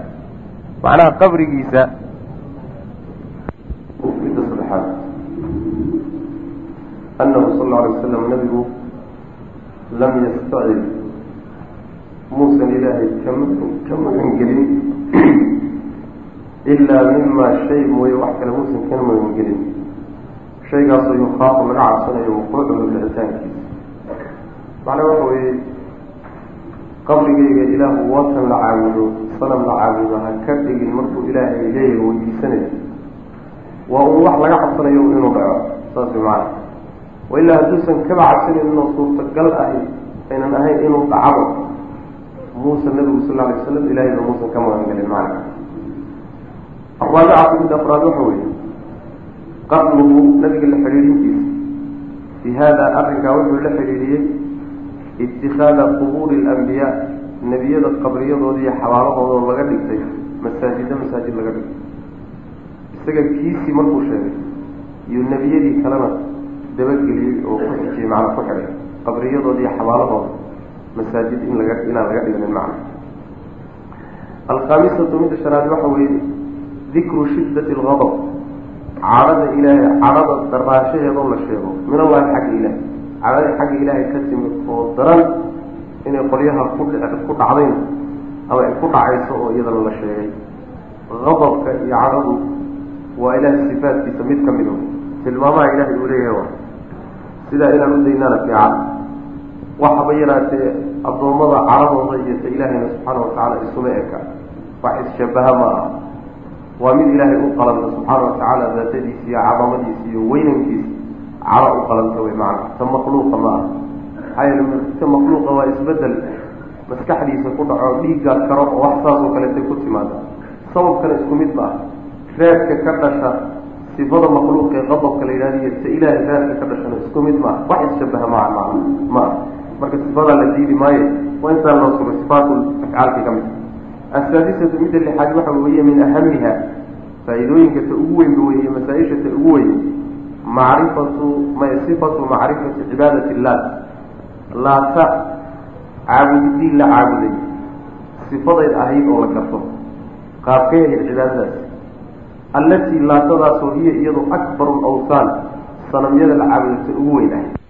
Macnaha qabrigiisa midda saddexaad annahu sal lla alay wasalam nebigu lam yastacid. Muusan ilaahay kama ka magangelin [clears throat] ilaa mima shay mooye wax kale muusan ka magangelin shaygaasoo yukhaafu laga cabsanayo wuquucuhu dhicitaankiisa macnaa waxa weeye qabrigayga ilaahu watan la caabudo sanam la caabudo ha ka dhigin markuu ilaahay leeyahay weydiisanayo. Waa un wax laga cabsanayo inuu dhaco saas maana wailaa hadduusan kaba cabsanin inuu suurtagal ahay aynan ahayn inuu dhacdo muusa nabigu sal lla alay waslam ilahay ba muusan ka magangelin macna araabicatu mid afraad waxa weeye qatluhu nabiga la xidhiidhintiisa fi hada arrinkaa wuxuu la xidhiidhiyey itikaada qubuuri alambiyaa nebiyada qabriyadooda iyo xabaalahooda laga dhigtay masaajida masaajid laga dhigtay isaga kiisii markuu sheegay iyo nebiyadii kalena dabageliyey oo ku xijiyey macna ku xidhay qabriyadooda iyo xabaalahooda masaajid in laga inaan laga dhiganin macna alkhaamisatu midda shanaad waxa weeye dikru shiddati algadab cadhada ilaahay cadhada daraanshaheedoo la sheego. Min allahi xagga ilahay cadhada xagga ilaahay ka timid oo daran inay qolyaha ku ku dhacdayna ama ay ku dhacayso oo iyadana la sheegay. Gadabka iyo cadhadu waa ilaahay sifaadkiisa mid ka mid o tilmaamaha ilaahay uu leeyahay wa sidaa inaan u daynaana fiican waxaba yaraatee addoommada cadhadooda iyo ta ilaahayna subxaana watacaala isuma eka. Wax isshabaha ma ah waa mid ilaahay u qalanta subxaana watacaala daatadiisa iyo cadamadiisa iyo weynankiisa. Cadho u qalanta wey macana ta makhluuqa ma ah ta makhluuqa waa isbeddel maskaxdiisa ku dhaco dhiiggaa karo oo wax saas oo kaleetay ku timaada sababkana isku mid ma ah reerka ka dhasha sifada makhluuqa ee qadabka la yidhahdiyo ta ilaahay reerka ka dhashana isku mid ma ah wax isshabaha maa ma ah marka sifadaa la diidi maayo waa intaan loo sugo sifaatul afcaalka ka mid asaadisatu midda lixaad waxa weeye min ahamiha faa-iidooyinka ta ugu weynba weeye masaa-isha ta ugu weyn macrifatu sifatu macrifati cibaadati illaat laata caabudidiin la caabuday sifadayd ahayd oo la garto qaabkay ahayd cibaadadaas allatii laatadaasoo hiya iyadu akbaru lawsaan sanamyada la caabudata ugu weyn ahayd